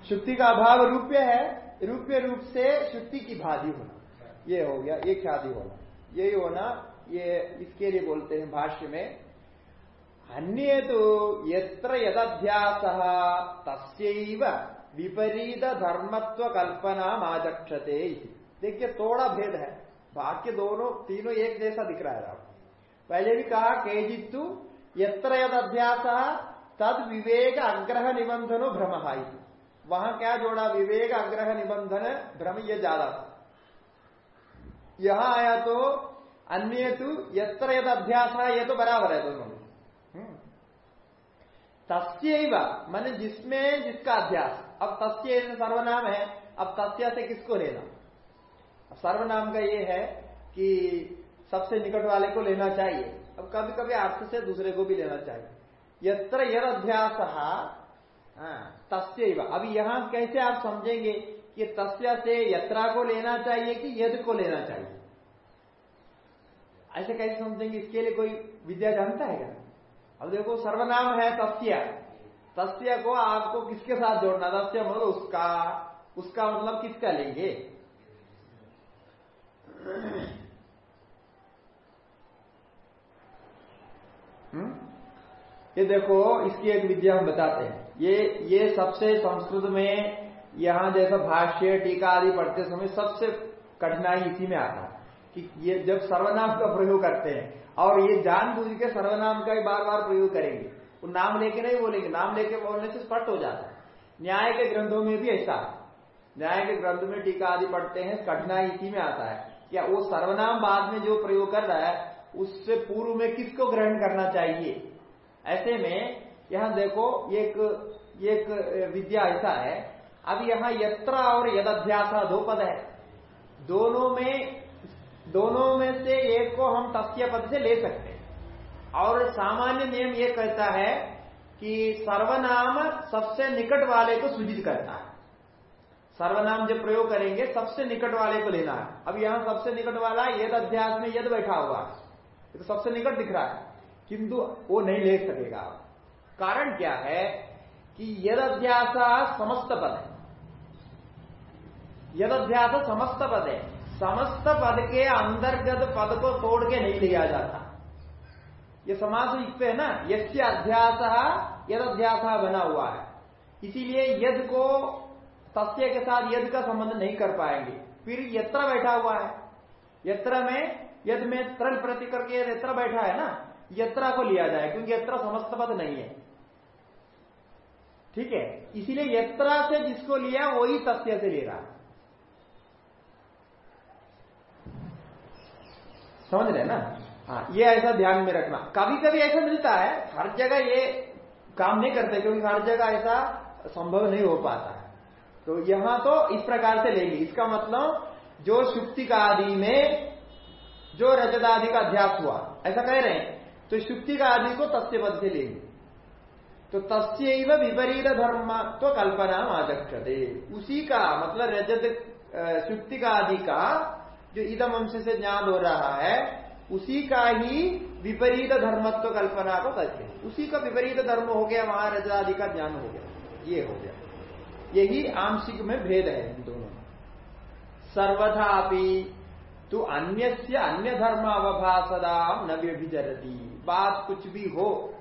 Speaker 1: शुक्ति का अभाव रूप्य है, रूप्य रूप से शुक्ति की भादी होना। ये हो गया, ये ख्याति होना। यही होना, ये इसके लिए बोलते हैं भाष्य में, अन्य तो यत्र यदध्यास तस्व विपरीत धर्मत्व कल्पना आचक्षते देखिए, थोड़ा भेद है। वाक्य दोनों, तीनों एक जैसा दिख रहा है आपको पहले भी कहा केजित्तु यत्र यद अध्यास तद विवेक अग्रह निबंधनो भ्रम वहाँ क्या जोड़ा? विवेक अग्रह निबंधन भ्रम ये ज़्यादा था यहाँ आया तो अन्य तो यत्र यद अभ्यास ये तो बराबर है दोनों हम्म। तस्व मान जिसमें जिसका अध्यास अब तस्य सर्वनाम है। अब तस्य से किसको लेना? सर्वनाम का ये है कि सबसे निकट वाले को लेना चाहिए। अब कभी कभी अर्थ से दूसरे को भी लेना चाहिए। यत्र यद अध्यास हाँ, तस्य अभी यहाँ कैसे आप समझेंगे कि तस्य से यत्रा को लेना चाहिए कि यद को लेना चाहिए? ऐसे कैसे समझेंगे? इसके लिए कोई विद्या जानता है क्या? अब देखो सर्वनाम है तस्य। तस्य को आपको किसके साथ जोड़ना? तस्य मतलब उसका उसका मतलब किसका लेंगे? ये देखो, इसकी एक विद्या हम बताते हैं। ये ये सबसे संस्कृत में यहाँ जैसा भाष्य, टीका आदि पढ़ते समय सबसे कठिनाई इसी में आता है कि ये जब सर्वनाम का प्रयोग करते हैं, और ये जानबूझ के सर्वनाम का ही बार बार प्रयोग करेंगे। वो नाम लेके नहीं बोलेंगे, नाम लेके बोलने से स्पष्ट हो जाता है। न्याय के ग्रंथों में भी ऐसा न्याय के ग्रंथ में टीका आदि पढ़ते हैं, कठिनाई इसी में आता है क्या वो सर्वनाम बाद में जो प्रयोग कर रहा है, उससे पूर्व में किसको ग्रहण करना चाहिए? ऐसे में यहाँ देखो, एक एक विद्या ऐसा है। अब यहाँ यत्र और यदध्यास दो पद है। दोनों में दोनों में से एक को हम तस्य पद से ले सकते हैं। और सामान्य नियम ये कहता है कि सर्वनाम सबसे निकट वाले को सूचित करता है। सर्वनाम जब प्रयोग करेंगे, सबसे निकट वाले को लेना है। अब यहाँ सबसे निकट वाला यद अध्यास में यद बैठा हुआ है। तो सबसे निकट दिख रहा है। किंतु वो नहीं ले सकेगा। कारण क्या है कि यद अध्यास समस्त पद है। यद अध्यास समस्त पद है। समस्त पद के अंतर्गत पद को तोड़ के नहीं लिया जाता। ये समास युक्त है ना? यस्य अध्यास यद अध्यास बना हुआ है। इसीलिए यद को तस्य के साथ यद का संबंध नहीं कर पाएँगे। फिर यत्र बैठा हुआ है। यत्र में, यद में त्रल प्रति करके यत्र बैठा है ना? यत्रा को लिया जाए, क्योंकि यत्र समस्त पद नहीं है। ठीक है? इसीलिए यत्रा से जिसको लिया, वही तथ्य से ले रहा समझ रहे ना? हाँ ये ऐसा ध्यान में रखना। कभी कभी ऐसा मिलता है, हर जगह ये काम नहीं करते, क्योंकि हर जगह ऐसा संभव नहीं हो पाता है। तो यहाँ तो इस प्रकार से लेंगे। इसका मतलब जो शुक्ति का आदि में, जो रजदादि का अध्यास हुआ, ऐसा कह रहे हैं। तो शुक्ति का आदि को पद से लेंगे। तो तस्य विपरीत धर्म तो कल्पना आचक्षते उसी का मतलब रजत शुक्ति का आदि का, जो इदम अंश से ज्ञान हो रहा है, उसी का ही विपरीत धर्मत्व कल्पना को कहते हैं। उसी का विपरीत धर्म हो गया, वहाँ रजादि का ज्ञान हो गया। ये हो गया। यही आंशिक में भेद है इन दोनों सर्वथा तो अन्य अन्य धर्म अवभाषदा न व्यभिचरती। बात कुछ भी हो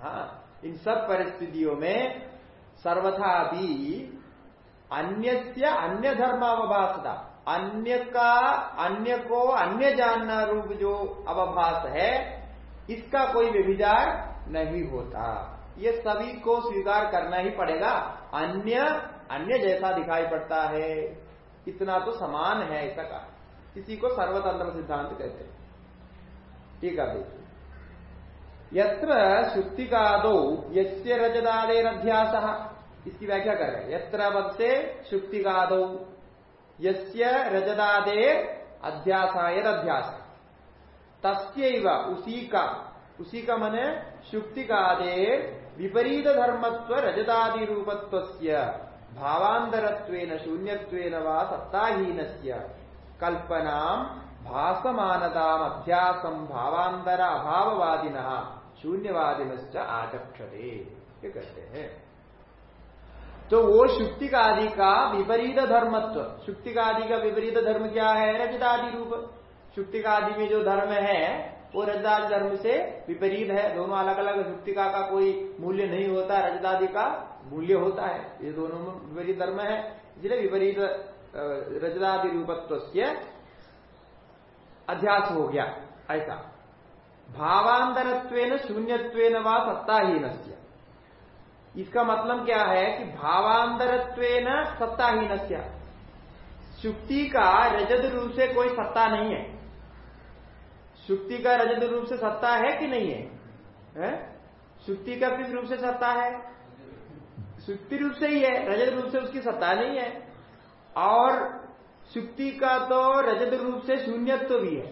Speaker 1: हाँ इन सब परिस्थितियों में सर्वथा भी अन्य अन्य धर्म अवभाषदा अन्य का, अन्य को अन्य जानना रूप जो अवभाष है, इसका कोई व्यभिचार नहीं होता। ये सभी को स्वीकार करना ही पड़ेगा। अन्य अन्य जैसा दिखाई पड़ता है, इतना तो समान है ऐसा कहा। इसी को सर्वतंत्र सिद्धांत कहते हैं। ठीक है देखिए यत्र शुक्तिकादो यस्य रजदादेरध्यास इसकी व्याख्या कर रहे हैं। यत्र पद से शुक्तिकादो यस्य रजदादे अध्यासायर अध्यास। तस्व उसी का उसी का मन शुक्ति का आदेर विपरीत धर्मत्व रजदादि रूपत्व भावांतरत्वेन शून्यत्वेन वा सत्ताहीन कल्पना भासमानताम अध्यासम भावांतर अभाववादिन शून्यवादिन आचक्षते ये कहते हैं। तो वो शुक्तिकादि का विपरीत धर्मत्व शुक्तिकादि का विपरीत धर्म क्या है? रजदादि रूप शुक्तिकादि में जो धर्म है, वो रजदादि धर्म से विपरीत है। दोनों अलग अलग शुक्तिका का कोई मूल्य नहीं होता रजदादि का मूल्य होता है। ये दोनों में विपरीत धर्म है, इसलिए विपरीत रजदादि रूपत्व से अध्यास हो गया, ऐसा। भावांतरत्व शून्यत्व व सत्ताहीन इसका मतलब क्या है कि भावांतरत्व सत्ताहीन शुक्ति का रजत रूप से कोई सत्ता नहीं है। शुक्ति का रजत रूप से सत्ता है कि नहीं है, है? शुक्ति का किस रूप से सत्ता है? शुक्ति रूप से ही है रजत रूप से उसकी सत्ता नहीं है। और शुक्ति का तो रजत रूप से शून्यत्व भी है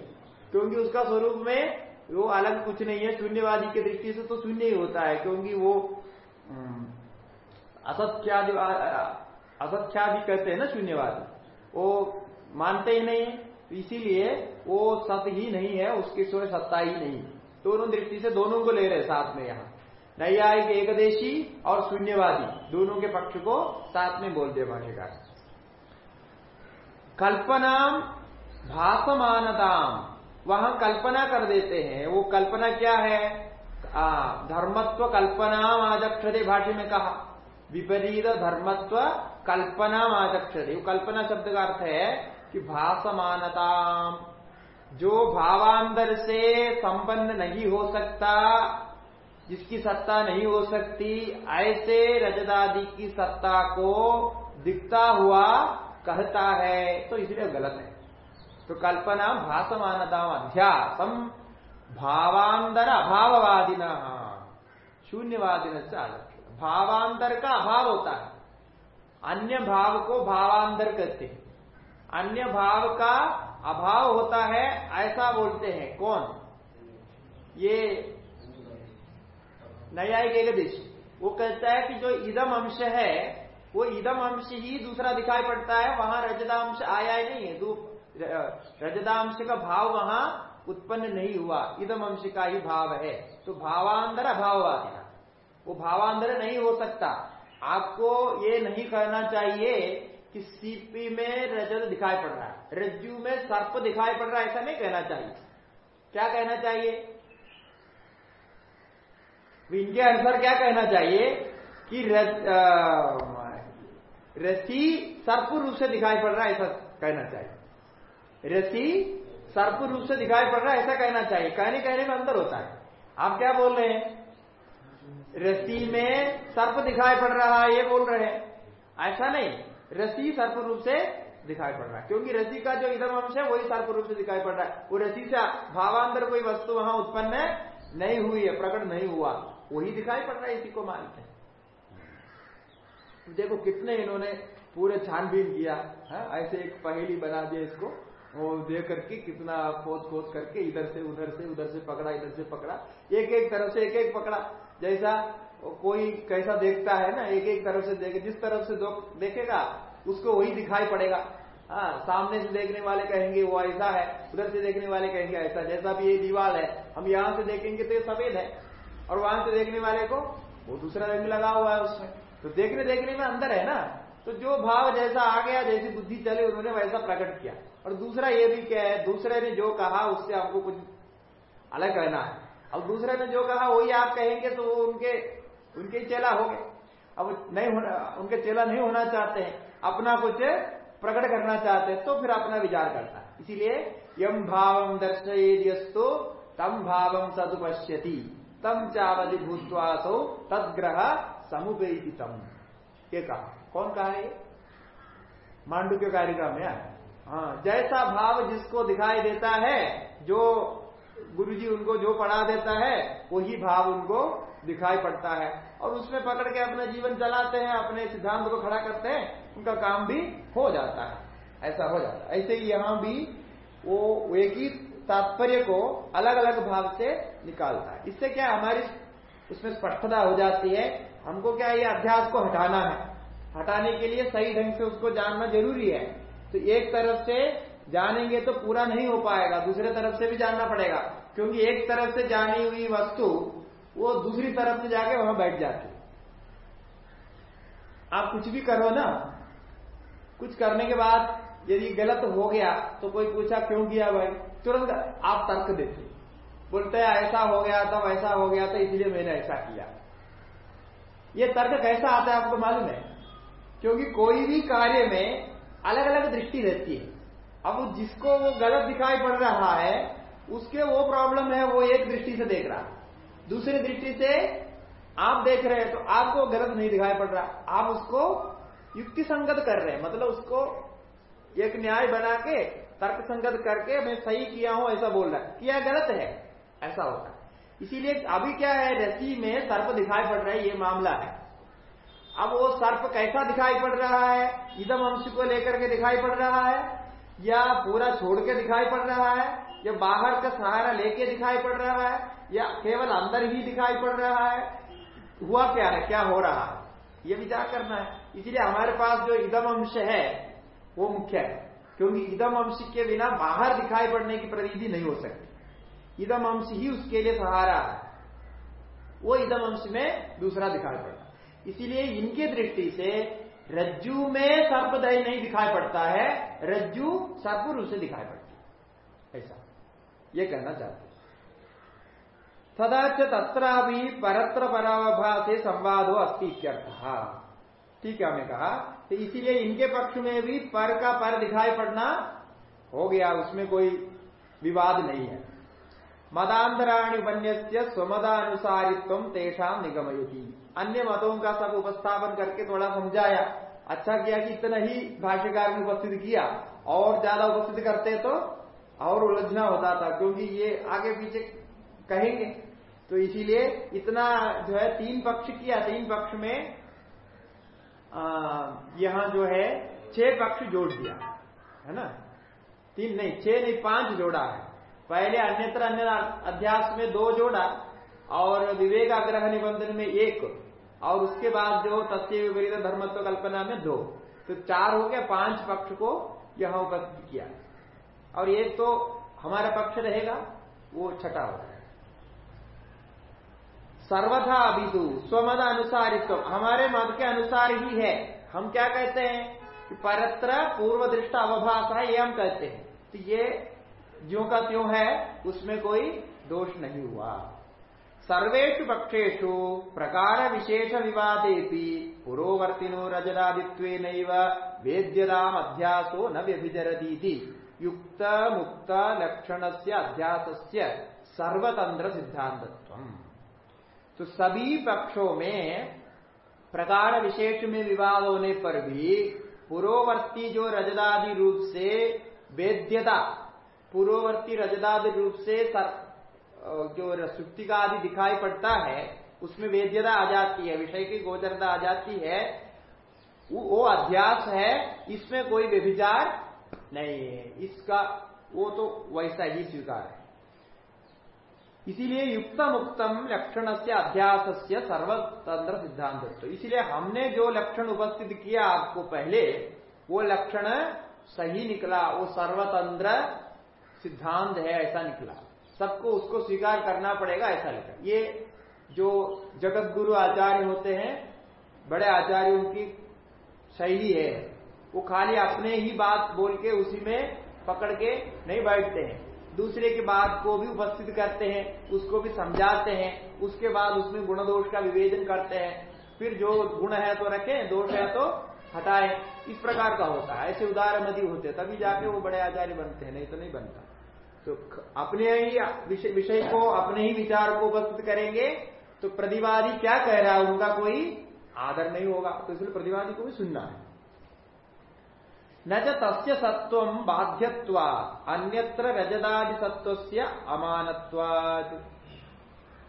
Speaker 1: क्योंकि उसका स्वरूप में वो अलग कुछ नहीं है, शून्यवादी की दृष्टि से तो शून्य ही होता है, क्योंकि वो हम्म। असत्यादि असत्यादि कहते हैं ना शून्यवादी, वो मानते ही नहीं, इसीलिए वो सत ही नहीं है, उसकी स्वयं सत्ता ही नहीं। दोनों दृष्टि से दोनों को ले रहे साथ में यहाँ। नैयायिक एकदेशी और शून्यवादी, दोनों के पक्ष को साथ में बोल दे भाष्यकार। कल्पना भाषमानताम वहाँ कल्पना कर देते हैं। वो कल्पना क्या है? धर्मत्व कल्पना आचक्षते भाष्य में कहा। विपरीत धर्मत्व कल्पना आचक्षते। कल्पना शब्द का अर्थ है कि भाषमानता जो भावांतर से संपन्न नहीं हो सकता, जिसकी सत्ता नहीं हो सकती, ऐसे रजदादि की सत्ता को दिखता हुआ कहता है। तो इसलिए गलत है। तो कल्पना भाषमानता अध्यासम भावांतर अभाववादिना शून्यवादिन से आलक्ष्य। भावांतर का अभाव होता है। अन्य भाव को भावांतर कहते हैं। अन्य भाव का अभाव होता है, ऐसा बोलते हैं। कौन? ये न्यायिक एक वो कहता है कि जो इदम अंश है, वो इदम अंश ही दूसरा दिखाई पड़ता है, वहाँ रजदांश आया ही नहीं है। रजदांश का भाव वहाँ उत्पन्न नहीं हुआ। इदम अंश का ही भाव है। तो भावांतर अभाववादी वो भावांतर नहीं हो सकता। आपको ये नहीं कहना चाहिए कि सीपी में रजत दिखाई पड़ रहा है। रज्जू में सर्प दिखाई पड़ रहा है, ऐसा नहीं कहना चाहिए। क्या कहना चाहिए? इनके अनुसार क्या कहना चाहिए कि रसी सर्प रूप से दिखाई पड़ रहा है, ऐसा कहना चाहिए। रसी सर्प रूप से दिखाई पड़ रहा है, ऐसा कहना चाहिए। कहने कहने में अंदर होता है। आप क्या बोल रहे हैं? रसी में सर्प दिखाई पड़ रहा है, ये बोल रहे हैं। ऐसा नहीं। रसी सर्प रूप से दिखाई पड़ रहा है। क्योंकि रसी का जो इधम अंश है, वही सर्प रूप से दिखाई पड़ रहा है। वो रसी से भावांतर कोई वस्तु वहाँ उत्पन्न नहीं हुई है, प्रकट नहीं हुआ। वही दिखाई पड़ रहा है, इसी को मानते हैं। देखो कितने इन्होंने पूरे छानबीन किया, है, ऐसे एक पहेली बना दिया इसको। वो देख करके कितना खोद खोद करके इधर से, उधर से उधर से पकड़ा, इधर से पकड़ा एक एक तरफ़ से एक एक पकड़ा। जैसा कोई कैसा देखता है ना एक एक तरफ़ से देखे, जिस तरफ़ से देखेगा, उसको वही दिखाई पड़ेगा। हाँ सामने से देखने वाले कहेंगे, वो ऐसा है। उधर से देखने वाले कहेंगे, ऐसा जैसा भी ये दीवार है, हम यहाँ से देखेंगे तो ये सफ़ेद है। और वहाँ से देखने वाले को, वो दूसरा रंग लगा हुआ है उसमें। तो देखने देखने में अंदर है ना। तो जो भाव जैसा आ गया, जैसी बुद्धि चले, उन्होंने वैसा प्रकट किया। और दूसरा ये भी क्या है, दूसरे ने जो कहा उससे आपको कुछ अलग कहना है। अब दूसरे ने जो कहा वही आप कहेंगे तो वो उनके उनके चेला हो गए। अब नहीं होना, उनके चेला नहीं होना चाहते हैं। अपना कुछ प्रकट करना चाहते हैं तो फिर अपना विचार करता है। इसीलिए यम भावम दर्शयस्तु तम भावम सदुपश्यति, तम चावधि भूतवासो तदग्रह समुपेदितम। ये कहा। कौन कहा है? मांडू के कार्यक्रम में हाँ जैसा भाव जिसको दिखाई देता है, जो गुरुजी उनको जो पढ़ा देता है, वही भाव उनको दिखाई पड़ता है। और उसमें पकड़ के अपना जीवन चलाते हैं, अपने सिद्धांत को खड़ा करते हैं, उनका काम भी हो जाता है। ऐसा हो जाता है। ऐसे ही यहाँ भी वो एक ही तात्पर्य को अलग अलग भाव से निकालता है। इससे क्या हमारी उसमें स्पष्टता हो जाती है, हमको क्या ये अध्यास को हटाना है? हटाने के लिए सही ढंग से उसको जानना ज़रूरी है। तो एक तरफ़ से जानेंगे तो पूरा नहीं हो पाएगा, दूसरे तरफ़ से भी जानना पड़ेगा। क्योंकि एक तरफ़ से जानी हुई वस्तु, वो दूसरी तरफ़ से जाके वहाँ बैठ जाती आप कुछ भी करो ना, कुछ करने के बाद यदि गलत हो गया तो कोई पूछा, क्यों किया भाई? तुरंत आप तर्क देते बोलते हैं, ऐसा हो गया था, वैसा हो गया था, इसलिए मैंने ऐसा किया। ये तर्क कैसा आता है आपको मालूम है? क्योंकि कोई भी कार्य में अलग अलग दृष्टि रहती है। अब जिसको वो गलत दिखाई पड़ रहा है, उसके वो प्रॉब्लम है, वो एक दृष्टि से देख रहा। दूसरी दृष्टि से आप देख रहे हैं तो आपको गलत नहीं दिखाई पड़ रहा। आप उसको युक्ति संगत कर रहे हैं। मतलब उसको एक न्याय बना के तर्क संगत करके, मैं सही किया हूँ, ऐसा बोल रहा है। किया गलत है, ऐसा होता है। इसीलिए अभी क्या है रसी में सर्प दिखाई पड़ रहा है, ये मामला है। अब वो सर्प कैसा दिखाई पड़ रहा है? इदम अंश को लेकर के दिखाई पड़ रहा है? या पूरा छोड़ के दिखाई पड़ रहा है? या बाहर का सहारा लेके दिखाई पड़ रहा है? या केवल अंदर ही दिखाई पड़ रहा है? हुआ क्या है? क्या हो रहा है? ये विचार करना है। इसलिए हमारे पास जो इदम अंश है, वो मुख्य है। क्योंकि इदम अंश के बिना बाहर दिखाई पड़ने की प्रविधि नहीं हो सकती। इदम अंश ही उसके लिए सहारा है। वो इदम अंश में दूसरा दिखाई पड़ता इसीलिए इनके दृष्टि से रज्जू में सर्पदय नहीं दिखाई पड़ता है, रज्जू सर्प रूप से दिखाई पड़ती है। ऐसा। ये कहना चाहते सदाच तथा भी परत्र पराभाषे संवादो अस्ती ठीक है हमें कहा तो इसीलिए इनके पक्ष में भी पर का पर दिखाई पड़ना हो गया, उसमें कोई विवाद नहीं है। मदांतराणी उपन्यास स्वमदानुसारित्व तेषा निगमयती। अन्य मतों का सब उपस्थापन करके थोड़ा समझाया। अच्छा किया कि इतना ही भाष्यकार ने उपस्थित किया। और ज़्यादा उपस्थित करते तो और उलझना होता था, क्योंकि ये आगे पीछे कहेंगे। तो इसीलिए इतना जो है, तीन पक्ष किया। तीन पक्ष में यहाँ जो है, छह पक्ष जोड़ दिया, है ना? तीन नहीं, छह नहीं, पाँच जोड़ा है। पहले अन्यत्र अन्य अध्यास में दो जोड़ा और विवेक आग्रह निबंधन में एक। और उसके बाद जो तथ्य विपरीत धर्मत्व कल्पना में दो। तो चार हो गया, पाँच पक्ष को यहाँ उपस्थित किया। और एक तो हमारा पक्ष रहेगा, वो छठा होगा सर्वथा अभितु स्वमद अनुसारित्व हमारे मत के अनुसार ही है। हम क्या कहते हैं कि परत्र पूर्व दृष्ट अवभाष है, ये हम कहते हैं। तो ये ज्यो का त्यों है, उसमें कोई दोष नहीं हुआ। सर्वेषु पक्षेषु प्रकार विशेष विवादे पुरोवर्तिनो रजनादित्व वेद्यदाम अध्यासो न व्यभिचरती युक्त मुक्त लक्षण से अध्यास से सर्वतंत्र सिद्धांतत्व तो सभी पक्षों में प्रकार विशेष में विवाद होने पर भी पूर्ववर्ती जो रजदादि रूप से वेद्यता पूर्ववर्ती रजदादि रूप से जो सुक्ति का आदि दिखाई पड़ता है, उसमें वेद्यता आ जाती है, विषय की गोचरता आ जाती है। वो अध्यास है, इसमें कोई व्यभिचार नहीं है। इसका, वो तो वैसा ही स्वीकार है। इसीलिए युक्त मुक्तम लक्षण से अध्यास से सर्वतंत्र सिद्धांत तो इसीलिए हमने जो लक्षण उपस्थित किया आपको पहले, वो लक्षण सही निकला, वो सर्वतंत्र सिद्धांत है, ऐसा निकला। सबको उसको स्वीकार करना पड़ेगा ऐसा लिखा ये जो जगत गुरु आचार्य होते हैं, बड़े आचार्यों की शैली है। वो खाली अपने ही बात बोल के उसी में पकड़ के नहीं बैठते हैं। दूसरे की बात को भी उपस्थित करते हैं, उसको भी समझाते हैं, उसके बाद उसमें गुण दोष का विवेचन करते हैं। फिर जो गुण है तो रखें, दोष है तो हटाए। इस प्रकार का होता है। ऐसे उदाहरण नदी होते तभी जाके वो बड़े आचार्य बनते हैं, नहीं तो नहीं बनता। तो अपने ही विषय को, अपने ही विचार को उपस्थित करेंगे तो प्रतिवादी क्या कह रहा है? उनका कोई आदर नहीं होगा। तो इसलिए प्रतिवादी को भी सुनना है। न तस्य सत्व बाध्यत्वा अन्यत्र रजदादि सत्व से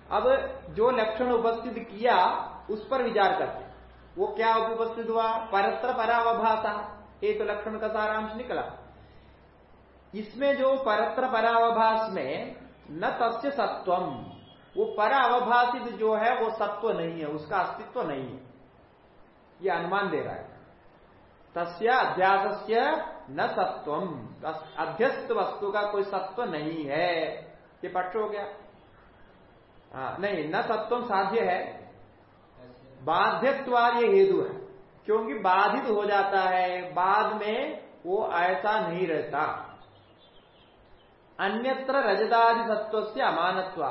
Speaker 1: अब जो लक्षण उपस्थित किया, उस पर विचार करते वो क्या उपस्थित हुआ? परत्र परावभाषा ये तो लक्षण का सारांश निकला। इसमें जो परत्र परावभाष में न तस्य सत्वम वो परावभाषित जो है वो सत्व नहीं है उसका अस्तित्व नहीं है। ये अनुमान दे रहा है। तस्य अध्यास न सत्वम अध्यस्त वस्तु का कोई सत्व नहीं है। ये पक्ष हो गया। आ, हाँ, नहीं न सत्वम साध्य है। बाध्यत्वाद ये हेतु है क्योंकि बाधित हो जाता है बाद में वो ऐसा नहीं रहता। अन्यत्र रजदादि सत्व से अमानत्वा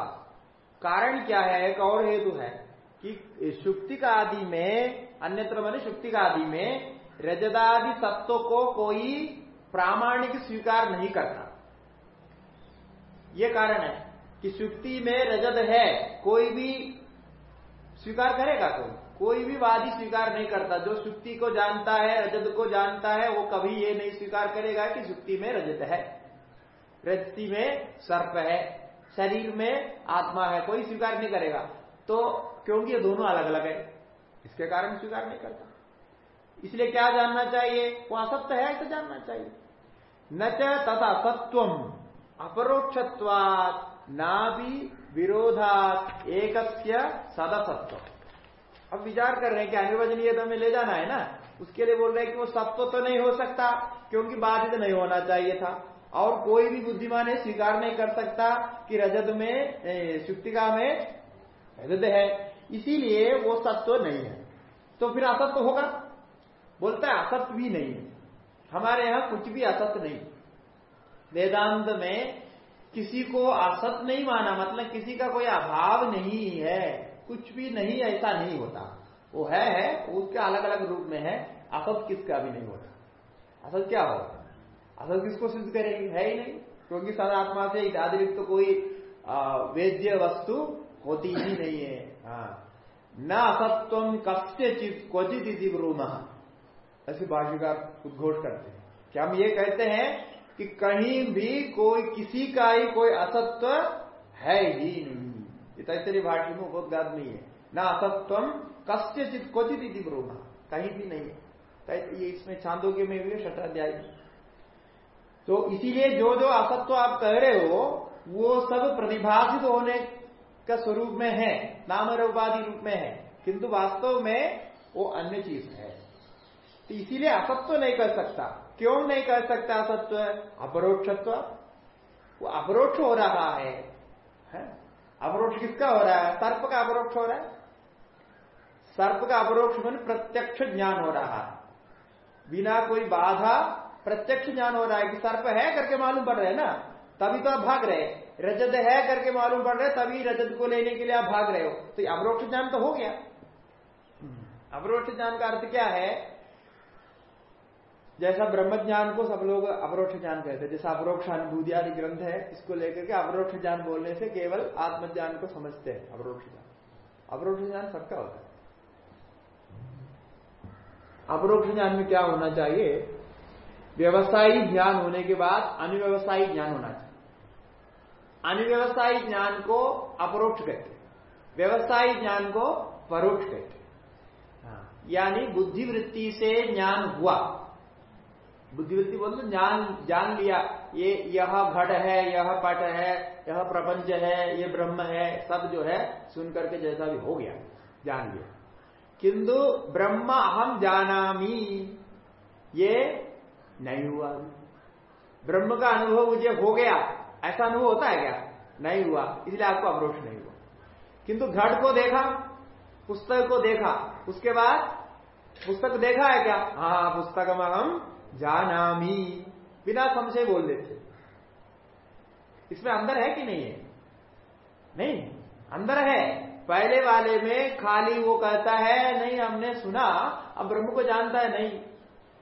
Speaker 1: कारण क्या है? एक और हेतु है कि शुक्तिका आदि में, अन्यत्र मैंने शुक्तिका आदि में रजदादि तत्व को कोई प्रामाणिक स्वीकार नहीं करता। यह कारण है कि सुक्ति में रजत है, कोई भी स्वीकार करेगा कोई कोई भी वादी स्वीकार नहीं करता। जो सुक्ति को जानता है, रजत को जानता है, वो कभी ये नहीं स्वीकार करेगा कि सुक्ति में रजत है। रजती में सर्प है, शरीर में आत्मा है, कोई स्वीकार नहीं करेगा। तो क्योंकि ये दोनों अलग अलग है, इसके कारण स्वीकार नहीं करता। इसलिए क्या जानना चाहिए? वो असत्य है, ऐसा जानना चाहिए। न तथा असत्व अपरोक्षत्वात ना भी विरोधात एक सदसत्व अब विचार कर रहे हैं कि अनिर्वचनीय तो में ले जाना है ना? उसके लिए बोल रहे हैं कि वो सत्व तो नहीं हो सकता, क्योंकि बाधित नहीं होना चाहिए था। और कोई भी बुद्धिमान है, स्वीकार नहीं कर सकता कि रजत में शुक्तिका में रजत है। इसीलिए वो सत्व नहीं है। तो फिर असत्य होगा? बोलता है असत्य भी नहीं है। हमारे यहाँ कुछ भी असत्य नहीं। वेदांत में किसी को असत नहीं माना मतलब किसी का कोई अभाव नहीं है, कुछ भी नहीं, ऐसा नहीं होता। वो है है, उसके अलग अलग रूप में है। असत किसका भी नहीं होता। असत क्या होगा असत किसको सिद्ध करेगी? है ही नहीं। क्योंकि सदात्मा से अतिरिक्त तो कोई वेद्य वस्तु होती ही नहीं है। हाँ। न असत्व कस्य चित क्वचित ब्रूम। ऐसे भाष्यकार उद्घोष करते हैं। क्या हम ये कहते हैं कि कहीं भी कोई, किसी का ही कोई असत्व है ही नहीं। ये तैतरी भाष्य में उपोद्गात नहीं है। न असत्व कस्य चित क्वचित इति ब्रोमा। कहीं भी नहीं है। ये इसमें छांदोग्य में भी शताध्याय तो इसीलिए जो जो असत्व आप कह रहे हो वो सब प्रतिभाषित होने का स्वरूप में है नाम उपाधि रूप में है किंतु वास्तव में वो अन्य चीज़ है। तो इसीलिए असत्व नहीं कर सकता। क्यों नहीं कर सकता असत्व अपरोक्षत्व। वो अपरोक्ष हो रहा है, है? अपरोक्ष किसका हो रहा है? सर्प का अपरोक्ष हो रहा है। सर्प का अपरोक्ष मन प्रत्यक्ष ज्ञान हो रहा है। बिना कोई बाधा प्रत्यक्ष ज्ञान हो रहा है कि सर्प है करके मालूम पड़ रहे हैं ना? तभी तो आप भाग रहे रजत है करके मालूम पड़ रहे तभी रजत को लेने के लिए आप भाग रहे हो। तो अवरोक्ष ज्ञान तो हो गया। अवरोक्ष ज्ञान का अर्थ क्या है? जैसा ब्रह्म ज्ञान को सब लोग अपरोक्ष ज्ञान कहते हैं, जैसा अपरोक्ष अनुभूति आदि ग्रंथ है, इसको लेकर के अपरोक्ष ज्ञान बोलने से केवल आत्मज्ञान को समझते हैं अपरोक्ष ज्ञान। अपरोक्ष ज्ञान सबका होता है। अपरोक्ष ज्ञान में क्या होना चाहिए? व्यवसायी ज्ञान होने के बाद अनिव्यवसायी ज्ञान होना चाहिए। अनिव्यवसायी ज्ञान को अपरोक्ष कहते व्यवसायी ज्ञान को परोक्ष कहते हाँ, यानी बुद्धिवृत्ति से ज्ञान हुआ। बुद्धिवृत्ति बोल तो ज्ञान जान लिया ये यह घट है यह पट है यह प्रपंच है ये ब्रह्म है सब जो है सुन करके जैसा भी हो गया जान लिया। किंतु ब्रह्म अहम जानामी ये नहीं हुआ। ब्रह्म का अनुभव मुझे हो गया। ऐसा अनुभव होता है क्या? नहीं हुआ। इसलिए आपको अवरोष नहीं हुआ। किंतु घट को देखा, पुस्तक को देखा, उसके बाद पुस्तक देखा है क्या? हाँ पुस्तक हम जानामी। बिना संशय बोल देते। इसमें अंदर है कि नहीं है? नहीं, अंदर है। पहले वाले में खाली वो कहता है, नहीं, हमने सुना। अब ब्रह्म को जानता है, नहीं।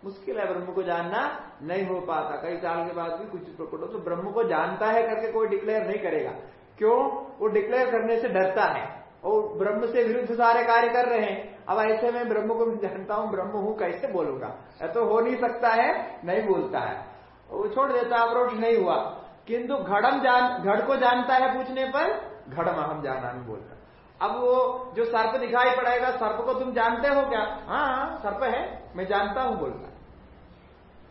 Speaker 1: मुश्किल है, ब्रह्म को जानना नहीं हो पाता। कई साल के बाद भी कुछ प्रकट हो तो ब्रह्म को जानता है करके कोई डिक्लेयर नहीं करेगा। क्यों? वो डिक्लेयर करने से डरता है। और ब्रह्म से विरुद्ध सारे कार्य कर रहे हैं। अब ऐसे में ब्रह्म को जानता हूँ, ब्रह्म हूँ, कैसे बोलूँगा? तो हो नहीं सकता है, नहीं बोलता है। वो छोड़ देता अवरोध नहीं हुआ। किंतु घड़म जान, घड़ को जानता है पूछने पर, घड़म हम जाना नहीं बोलता अब वो जो सर्प दिखाई पड़ेगा, सर्प को तुम जानते हो क्या? हाँ सर्प है, मैं जानता हूँ बोलता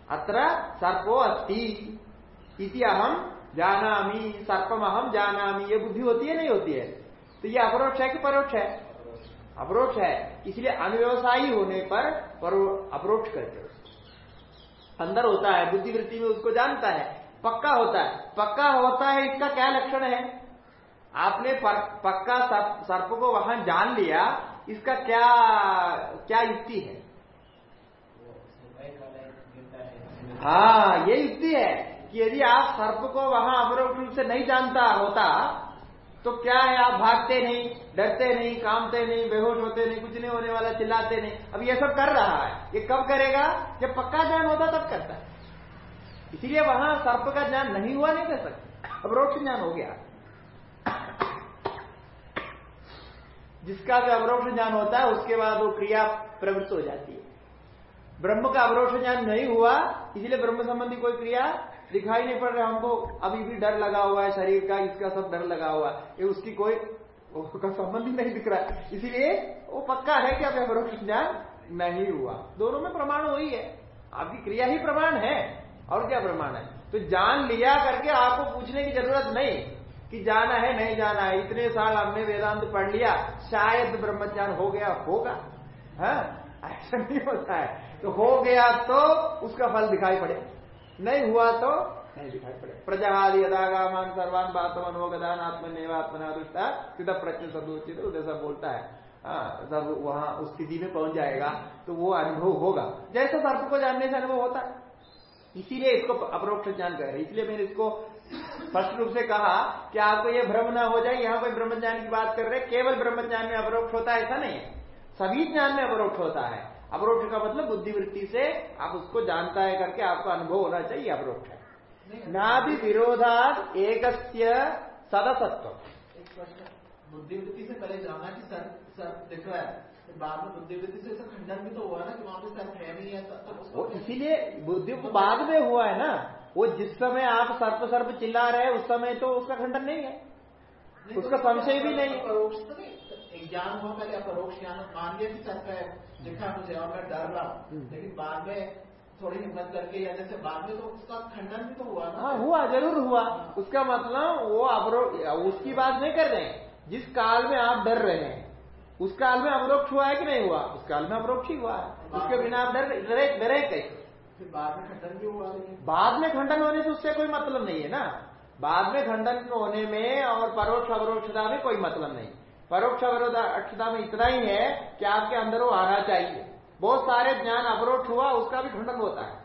Speaker 1: अत्र सर्पो अस्थि इति अहम जानामी सर्पम अहम जानामी, ये बुद्धि होती है, नहीं होती है। तो ये अपरोक्ष है कि परोक्ष है? अपरोक्ष है, इसलिए अनव्यवसायी होने पर अपरोक्ष करते अंदर होता है, बुद्धिवृत्ति में उसको जानता है, पक्का होता है। पक्का होता है, इसका क्या लक्षण है? आपने पक्का सर्प को वहाँ जान लिया, इसका क्या क्या युक्ति है? हाँ ये युक्ति है कि यदि आप सर्प को वहाँ अपरोक्ष रूप से नहीं जानता होता तो क्या है, आप भागते नहीं, डरते नहीं कामते नहीं, बेहोश होते नहीं, कुछ नहीं होने वाला, चिल्लाते नहीं। अब ये सब कर रहा है। ये कब करेगा? जब पक्का ज्ञान होता तब करता है। इसीलिए वहाँ सर्प का ज्ञान नहीं हुआ, नहीं कर सकते। अवरोक्ष ज्ञान हो गया। जिसका भी अवरोक्ष ज्ञान होता है, उसके बाद वो क्रिया प्रवृत्त हो जाती है। ब्रह्म का अवरोक्ष ज्ञान नहीं हुआ, इसलिए ब्रह्म संबंधी कोई क्रिया दिखाई नहीं पड़ रहा, हमको अभी भी डर लगा हुआ है, शरीर का, इसका सब डर लगा हुआ है। ये उसकी कोई उसका संबंध ही नहीं दिख रहा है। इसलिए वो पक्का है कि अब अवरोक्ष ज्ञान नहीं हुआ। दोनों में प्रमाण वही है। आपकी क्रिया ही प्रमाण है, और क्या प्रमाण है? तो जान लिया करके आपको पूछने की ज़रूरत नहीं कि जाना है, नहीं जाना है। इतने साल हमने वेदांत पढ़ लिया, शायद ब्रह्मज्ञान हो गया, होगा। हाँ? ऐसा नहीं होता है। तो हो गया तो उसका फल दिखाई पड़े। नहीं हुआ तो नहीं दिखाई पड़े। प्रजाहादि यदागामान सर्वान बातम अनुगदान आत्मनिवात्मना दृष्टा। सीधा प्रश्न सदोचित सब बोलता है। हाँ, सब वहाँ उस स्थिति में पहुँच जाएगा तो वो अनुभव होगा। जैसे सर्प को जानने से अनुभव होता है। इसीलिए इसको अपरोक्ष ज्ञान कह रहे इसलिए मैंने इसको स्पष्ट रूप से कहा कि आपको ये भ्रम ना हो जाए यहाँ पर ब्रह्म ज्ञान की बात कर रहे केवल ब्रह्म ज्ञान में अपरोक्ष होता है ऐसा नहीं है। सभी ज्ञान में अपरोक्ष होता है। अपरोक्ष का मतलब बुद्धिवृत्ति से आप उसको जानता है करके आपका अनुभव होना चाहिए अपरोक्ष है। ना भी विरोधात एक सदसत्व
Speaker 2: बुद्धिवृत्ति से पहले जाना कि सर सर दिख रहा है बाद में बुद्धिवृत्ति से खंडन भी तो हुआ ना कि वहाँ पे सर है नहीं है तो
Speaker 1: वो इसीलिए बुद्धि बाद में हुआ है ना। वो जिस समय आप सर्प सर्प चिल्ला रहे हैं उस समय तो उसका खंडन नहीं है। उसका संशय भी नहीं।
Speaker 2: परोक्ष तो नहीं। ज्ञान हुआ पहले परोक्ष ज्ञान मान लिया कि सत्य है दिखा मुझे और मैं डर रहा हूँ। हम्म। लेकिन बाद में थोड़ी हिम्मत करके या जैसे बाद में तो उसका खंडन भी तो हुआ
Speaker 1: हाँ हुआ ज़रूर हुआ। हाँ। उसका मतलब वो अवरोक्ष उसकी बात नहीं कर रहे हैं। जिस काल में आप डर रहे हैं उस काल में अवरोक्ष हुआ है कि नहीं हुआ? उस काल में अवरोक्ष ही हुआ है। उसके बिना आप डर डरे डरे कैसे
Speaker 2: बाद में खंडन भी हुआ।
Speaker 1: बाद में खंडन होने से उससे कोई मतलब नहीं है ना। बाद में खंडन होने में और परोक्ष अवरोक्षता में कोई मतलब नहीं। परोक्ष अवरोध अक्षता में इतना ही है कि आपके अंदर वो आना चाहिए। बहुत सारे ज्ञान अवरोध हुआ, उसका भी खंडन होता है।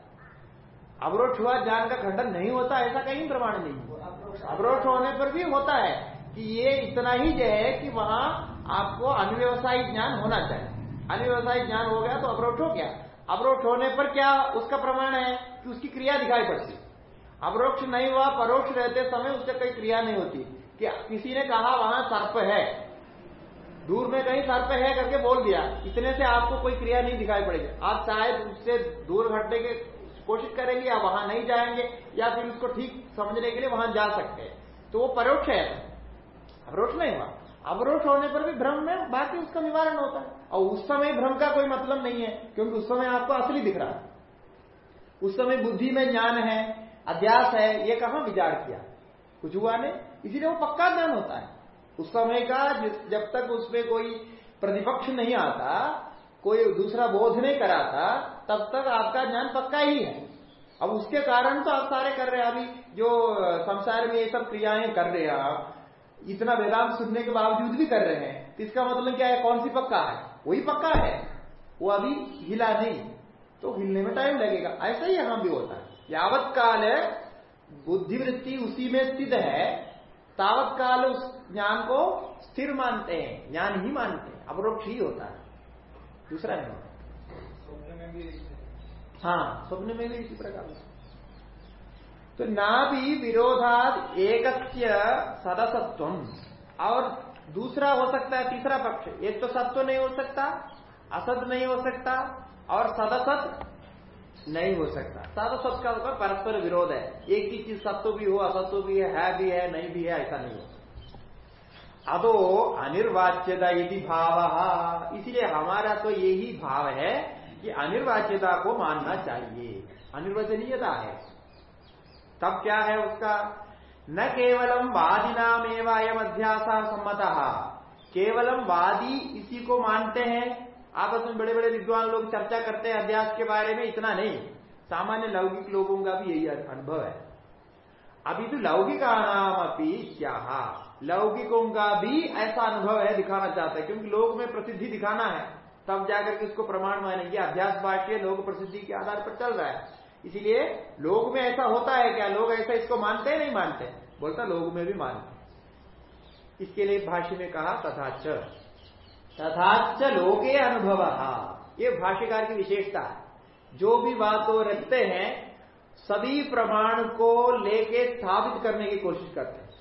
Speaker 1: अवरोध हुआ, ज्ञान का खंडन नहीं होता, ऐसा कहीं प्रमाण नहीं अवरोध होने पर भी होता है कि ये इतना ही जो है कि वहाँ आपको अनव्यवसायिक ज्ञान होना चाहिए। अनव्यवसायिक ज्ञान हो गया तो अवरोध हो गया। अवरोध होने पर क्या उसका प्रमाण है कि उसकी क्रिया दिखाई पड़ती। अवरोक्ष नहीं हुआ, परोक्ष रहते समय उससे कोई क्रिया नहीं होती। कि किसी ने कहा, वहाँ सर्प है। दूर में कहीं सर्प है करके बोल दिया। इतने से आपको कोई क्रिया नहीं दिखाई पड़ेगी। आप शायद उससे दूर हटने की कोशिश करेंगे या वहाँ नहीं जाएँगे या फिर उसको ठीक समझने के लिए वहाँ जा सकते हैं। तो वो परोक्ष है। अवरोक्ष नहीं हुआ। अवरोक्ष होने पर भी भ्रम में बाकी उसका निवारण होता है। और उस समय भ्रम का कोई मतलब नहीं है, क्योंकि उस समय आपको असली दिख रहा है। उस समय बुद्धि में ज्ञान है, अध्यास है, ये कहा विचार किया? कुछ हुआ नहीं। इसीलिए वो पक्का ज्ञान होता है। उस समय का जब तक उसमें कोई प्रतिपक्ष नहीं आता, कोई दूसरा बोध नहीं कराता, तब तक आपका ज्ञान पक्का ही है। अब उसके कारण तो आप सारे कर रहे हैं। अभी जो संसार में ये सब क्रियाएँ कर रहे हैं आप, इतना वेदांत सुनने के बावजूद भी कर रहे हैं तो इसका मतलब क्या है? कौन सी पक्का है? वही पक्का है। वो अभी हिला नहीं। तो हिलने में टाइम लगेगा। ऐसा ही यहाँ भी होता है। यावत काल बुद्धिवृत्ति उसी में स्थित है। तावत काल उस ज्ञान को स्थिर मानते हैं ज्ञान ही मानते हैं अवरोक्ष ही होता है। दूसरा नहीं। हाँ स्वप्न में भी इसी प्रकार। तो ना भी विरोधाद एक सदसत्व और दूसरा हो सकता है तीसरा पक्ष। एक तो सत्व नहीं हो सकता असत नहीं हो सकता और सदसत नहीं हो सकता। सदसत का मतलब परस्पर विरोध है। एक ही चीज़ सत्व भी हो असत्व भी है, है भी है नहीं भी है ऐसा नहीं हो। अदो अनिर्वाच्यता यदि भाव। इसलिए हमारा तो यही भाव है कि अनिर्वाच्यता को मानना चाहिए। अनिर्वचनीयता है। तब क्या है उसका? न केवलम वादी नाम एवं अध्यास सम्मत। केवलम वादी इसी को मानते हैं। आपस में बड़े बड़े विद्वान लोग चर्चा करते हैं अध्यास के बारे में इतना नहीं। सामान्य लौकिक लोगों का भी यही अनुभव है। अभी तो लौकिक नाम क्या लौकिकों का भी ऐसा अनुभव है, दिखाना चाहता है, क्योंकि लोग में प्रसिद्धि दिखाना है। तब जाकर के उसको प्रमाण मानेंगे। अभ्यास बाह्य लोग प्रसिद्धि के आधार पर चल रहा है। इसीलिए लोग में ऐसा होता है क्या? लोग ऐसा इसको मानते हैं, नहीं मानते? बोलता, लोग में भी मानते इसके लिए भाष्य में कहा, तथाच। तथाच लोगे अनुभव। ये भाष्यकार की विशेषता है। जो भी बात वो रखते हैं, सभी प्रमाण को लेके स्थापित करने की कोशिश करते हैं।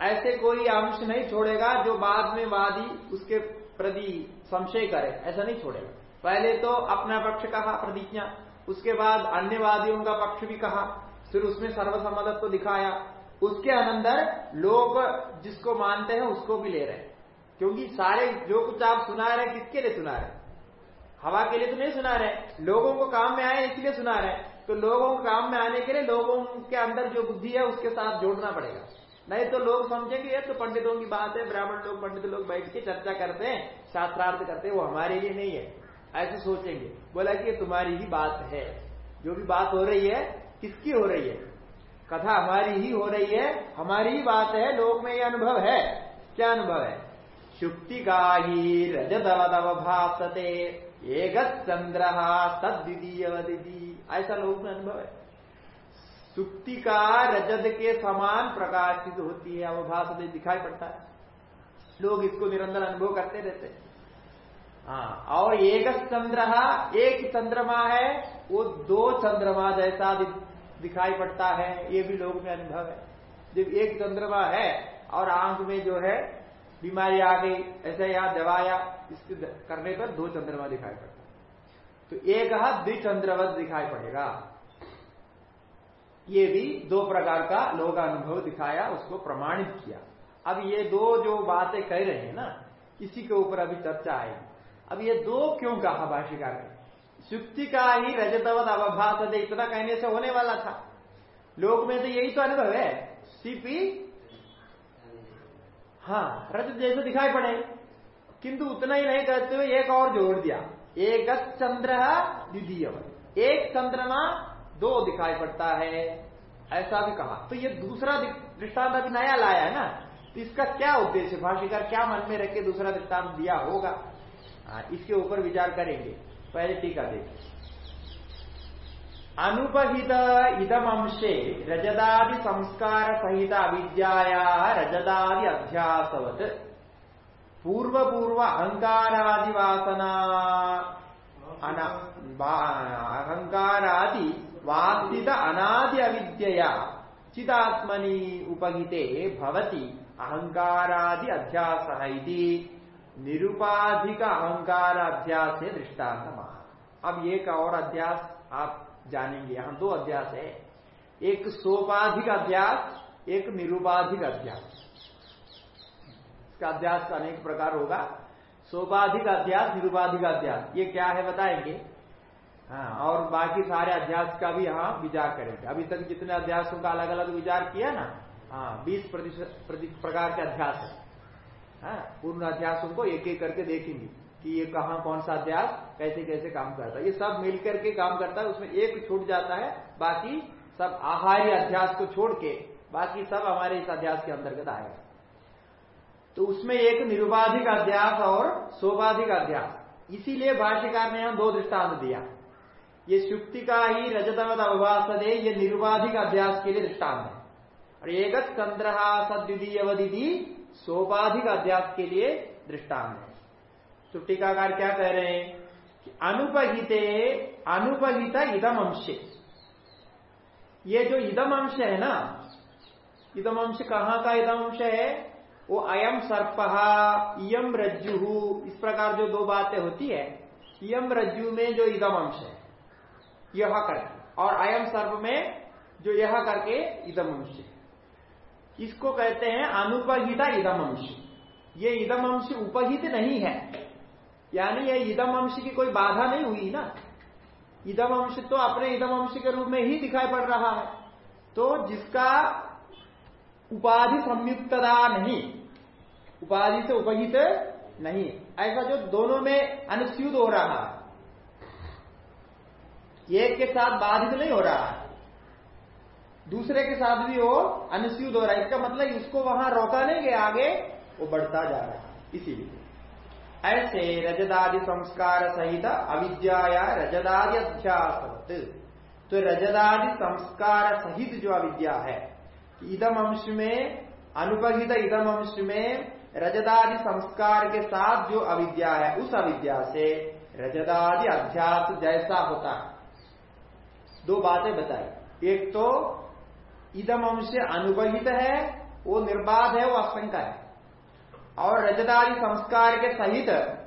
Speaker 1: ऐसे कोई अंश नहीं छोड़ेगा जो बाद में वादी उसके प्रति संशय करे, ऐसा नहीं छोड़ेगा। पहले तो अपना पक्ष कहा प्रतिज्ञा, उसके बाद अन्य वादियों का पक्ष भी कहा, फिर उसमें सर्वसम्मत को दिखाया। उसके अंदर लोग जिसको मानते हैं उसको भी ले रहे हैं। क्योंकि सारे जो कुछ आप सुना रहे किसके लिए सुना रहे हवा के लिए तो नहीं सुना रहे, लोगों को काम में आए इसलिए सुना रहे। तो लोगों को काम में आने के लिए लोगों के अंदर जो बुद्धि है उसके साथ जोड़ना पड़ेगा। नहीं तो लोग समझेंगे ये तो पंडितों की बात है, ब्राह्मण लोग, पंडित लोग बैठ के चर्चा करते हैं, शास्त्रार्थ करते हैं, वो हमारे लिए नहीं है। ऐसे सोचेंगे, बोला कि ये तुम्हारी ही बात है। जो भी बात हो रही है, किसकी हो रही है? कथा हमारी ही हो रही है, हमारी ही बात है लोग में ये अनुभव है। क्या अनुभव है? शुक्ति का ही रजतवदव भाषते एक चंद्र तद द्वितीय ऐसा लोग में अनुभव है। सुक्ति का रजत के समान प्रकाशित होती है अवभाष में दिखाई पड़ता है। लोग इसको निरंतर अनुभव करते रहते हैं। हाँ और एक चंद्र, एक चंद्रमा है, वो दो चंद्रमा जैसा दिखाई पड़ता है। ये भी लोग में अनुभव है। जब एक चंद्रमा है, और आँख में जो है, बीमारी आ गई, ऐसे यहाँ दवाया इसके करने पर दो चंद्रमा दिखाई पड़ता है। तो एक द्विचंद्रवत दिखाई पड़ेगा। ये भी दो प्रकार का लोग अनुभव दिखाया, उसको प्रमाणित किया। अब ये दो जो बातें कह रहे हैं ना, इसी के ऊपर अभी चर्चा आई अब ये दो क्यों कहा भाषिकार ने? सुक्ति का ही रजतवत अवभाष इतना कहने से होने वाला था। लोग में तो यही तो अनुभव है। सीपी? हाँ रजत जैसे दिखाई पड़े। किंतु उतना ही नहीं कहते हुए एक और जोड़ दिया। एक चंद्र द्वितीय एक चंद्रमा दो दिखाई पड़ता है ऐसा भी कहा। तो ये दूसरा दृष्टांत अभी नया लाया है ना? तो इसका क्या उद्देश्य? भाषिकार क्या मन में रख के दूसरा दृष्टांत दिया होगा? आ, इसके ऊपर विचार करेंगे। पहले टीका देखिए। अनुपहित इदम अंशे रजदादि संस्कार सहित अविद्या रजदादि अध्यासवत। पूर्व पूर्व अहंकारादि वासना अहंकारादि वासित अनादि अविद्यया चिदात्मनि उपहिते भवति अहंकारादि अध्यास निरुपाधिक अहंकार अध्यास दृष्टांत अब एक और अध्यास आप जानेंगे। यहाँ दो अध्यास है। एक सोपाधिक अध्यास, एक निरुपाधिक अध्यास। इसका अध्यास अनेक प्रकार होगा। सोपाधिक अध्यास निरुपाधिक अध्यास ये क्या है बताएँगे। हाँ और बाकी सारे अध्यास का भी यहाँ विचार करेंगे। अभी तक जितने अध्यासों का अलग अलग विचार किया ना हाँ बीस प्रकार के अध्यास है। हाँ, पूर्ण अध्यासों को एक एक करके देखेंगे कि ये कहा कौन सा अध्यास कैसे कैसे काम करता है। ये सब मिलकर के काम करता है उसमें एक छूट जाता है बाकी सब आहारी अध्यास को छोड़ के बाकी सब हमारे इस अध्यास के अंतर्गत आएगा। तो उसमें एक निरुपाधिक अध्यास और सोपाधिक अध्यास। इसीलिए भाष्यकार ने हम दो दृष्टांत दिया। ये शुक्ति का ही रजतवत अवभाषदे ये निरुपाधिक अध्यास के लिए दृष्टांत है। और एक सद्वितीयवदिति सोपाधिक अध्यास के लिए दृष्टांत है। तो टीकाकार क्या कह रहे हैं कि अनुपहिते, अनुपहित इदम अंश ये जो इदम अंश है ना इदम अंश कहाँ का इदम अंश है? वो अयम सर्प इम रज्जु, इस प्रकार जो दो बातें होती है इम रज्जु में जो इदम अंश है, यह करके, और अयम सर्प में जो यह करके इदम अंश इसको कहते हैं अनुपहिता इदम अंश। ये इदम अंश उपहित नहीं है। यानी ये इदम अंश की कोई बाधा नहीं हुई ना। इदम अंश तो अपने इदम अंश के रूप में ही दिखाई पड़ रहा है। तो जिसका उपाधि संयुक्तता नहीं उपाधि से उपहित नहीं। ऐसा जो दोनों में अनुस्यूत हो रहा है। एक के साथ बाधित नहीं हो रहा है। दूसरे के साथ भी वो अनुस्यूत हो रहा है। इसका मतलब इसको वहाँ रोका नहीं गया आगे, वो बढ़ता जा रहा है। इसीलिए। ऐसे रजदादि संस्कार सहित अविद्या रजदादि अध्यास तो रजदादि संस्कार सहित जो अविद्या है, इदम अंश में, अनुपहित इदम अंश में रजदादि संस्कार के साथ जो अविद्या है, उस अविद्या से रजदादि अध्यास जैसा होता है। दो बातें बताई। एक तो इदम अंश अनुबहित है, वो निर्बाध है, वो असंका है। और रजदादि संस्कार के सहित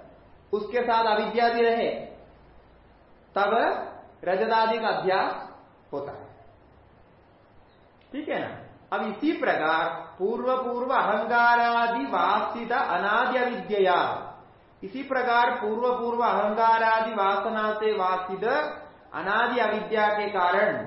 Speaker 1: उसके साथ अविद्या भी रहे, तब रजदादि का अभ्यास होता है। ठीक है ना? अब इसी प्रकार पूर्व पूर्व अहंगारादि वासित अनादि अविद्या इसी प्रकार पूर्व पूर्व अहंगारादि वासना से वासित अनादि अविद्या के कारण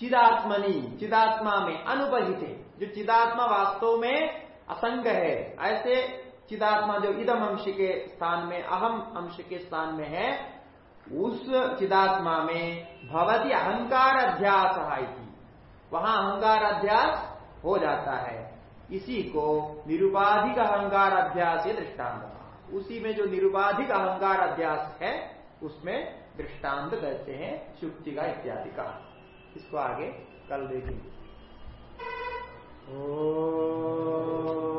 Speaker 1: चिदात्मनी, चिदात्मा में अनुपहित। जो चिदात्मा वास्तव में असंग है, ऐसे चिदात्मा जो इदम अंश के स्थान में, अहम अंश के स्थान में है, उस चिदात्मा में भवती अहंकार अध्यास वहाँ अहंकार अध्यास हो जाता है। इसी को निरुपाधिक अहंकार अध्यास दृष्टांत उसी में जो निरुपाधिक अहंकार अध्यास है, उसमें दृष्टांत कहते हैं शुक्ति का इत्यादि का। इसको आगे कल देखेंगे। ओ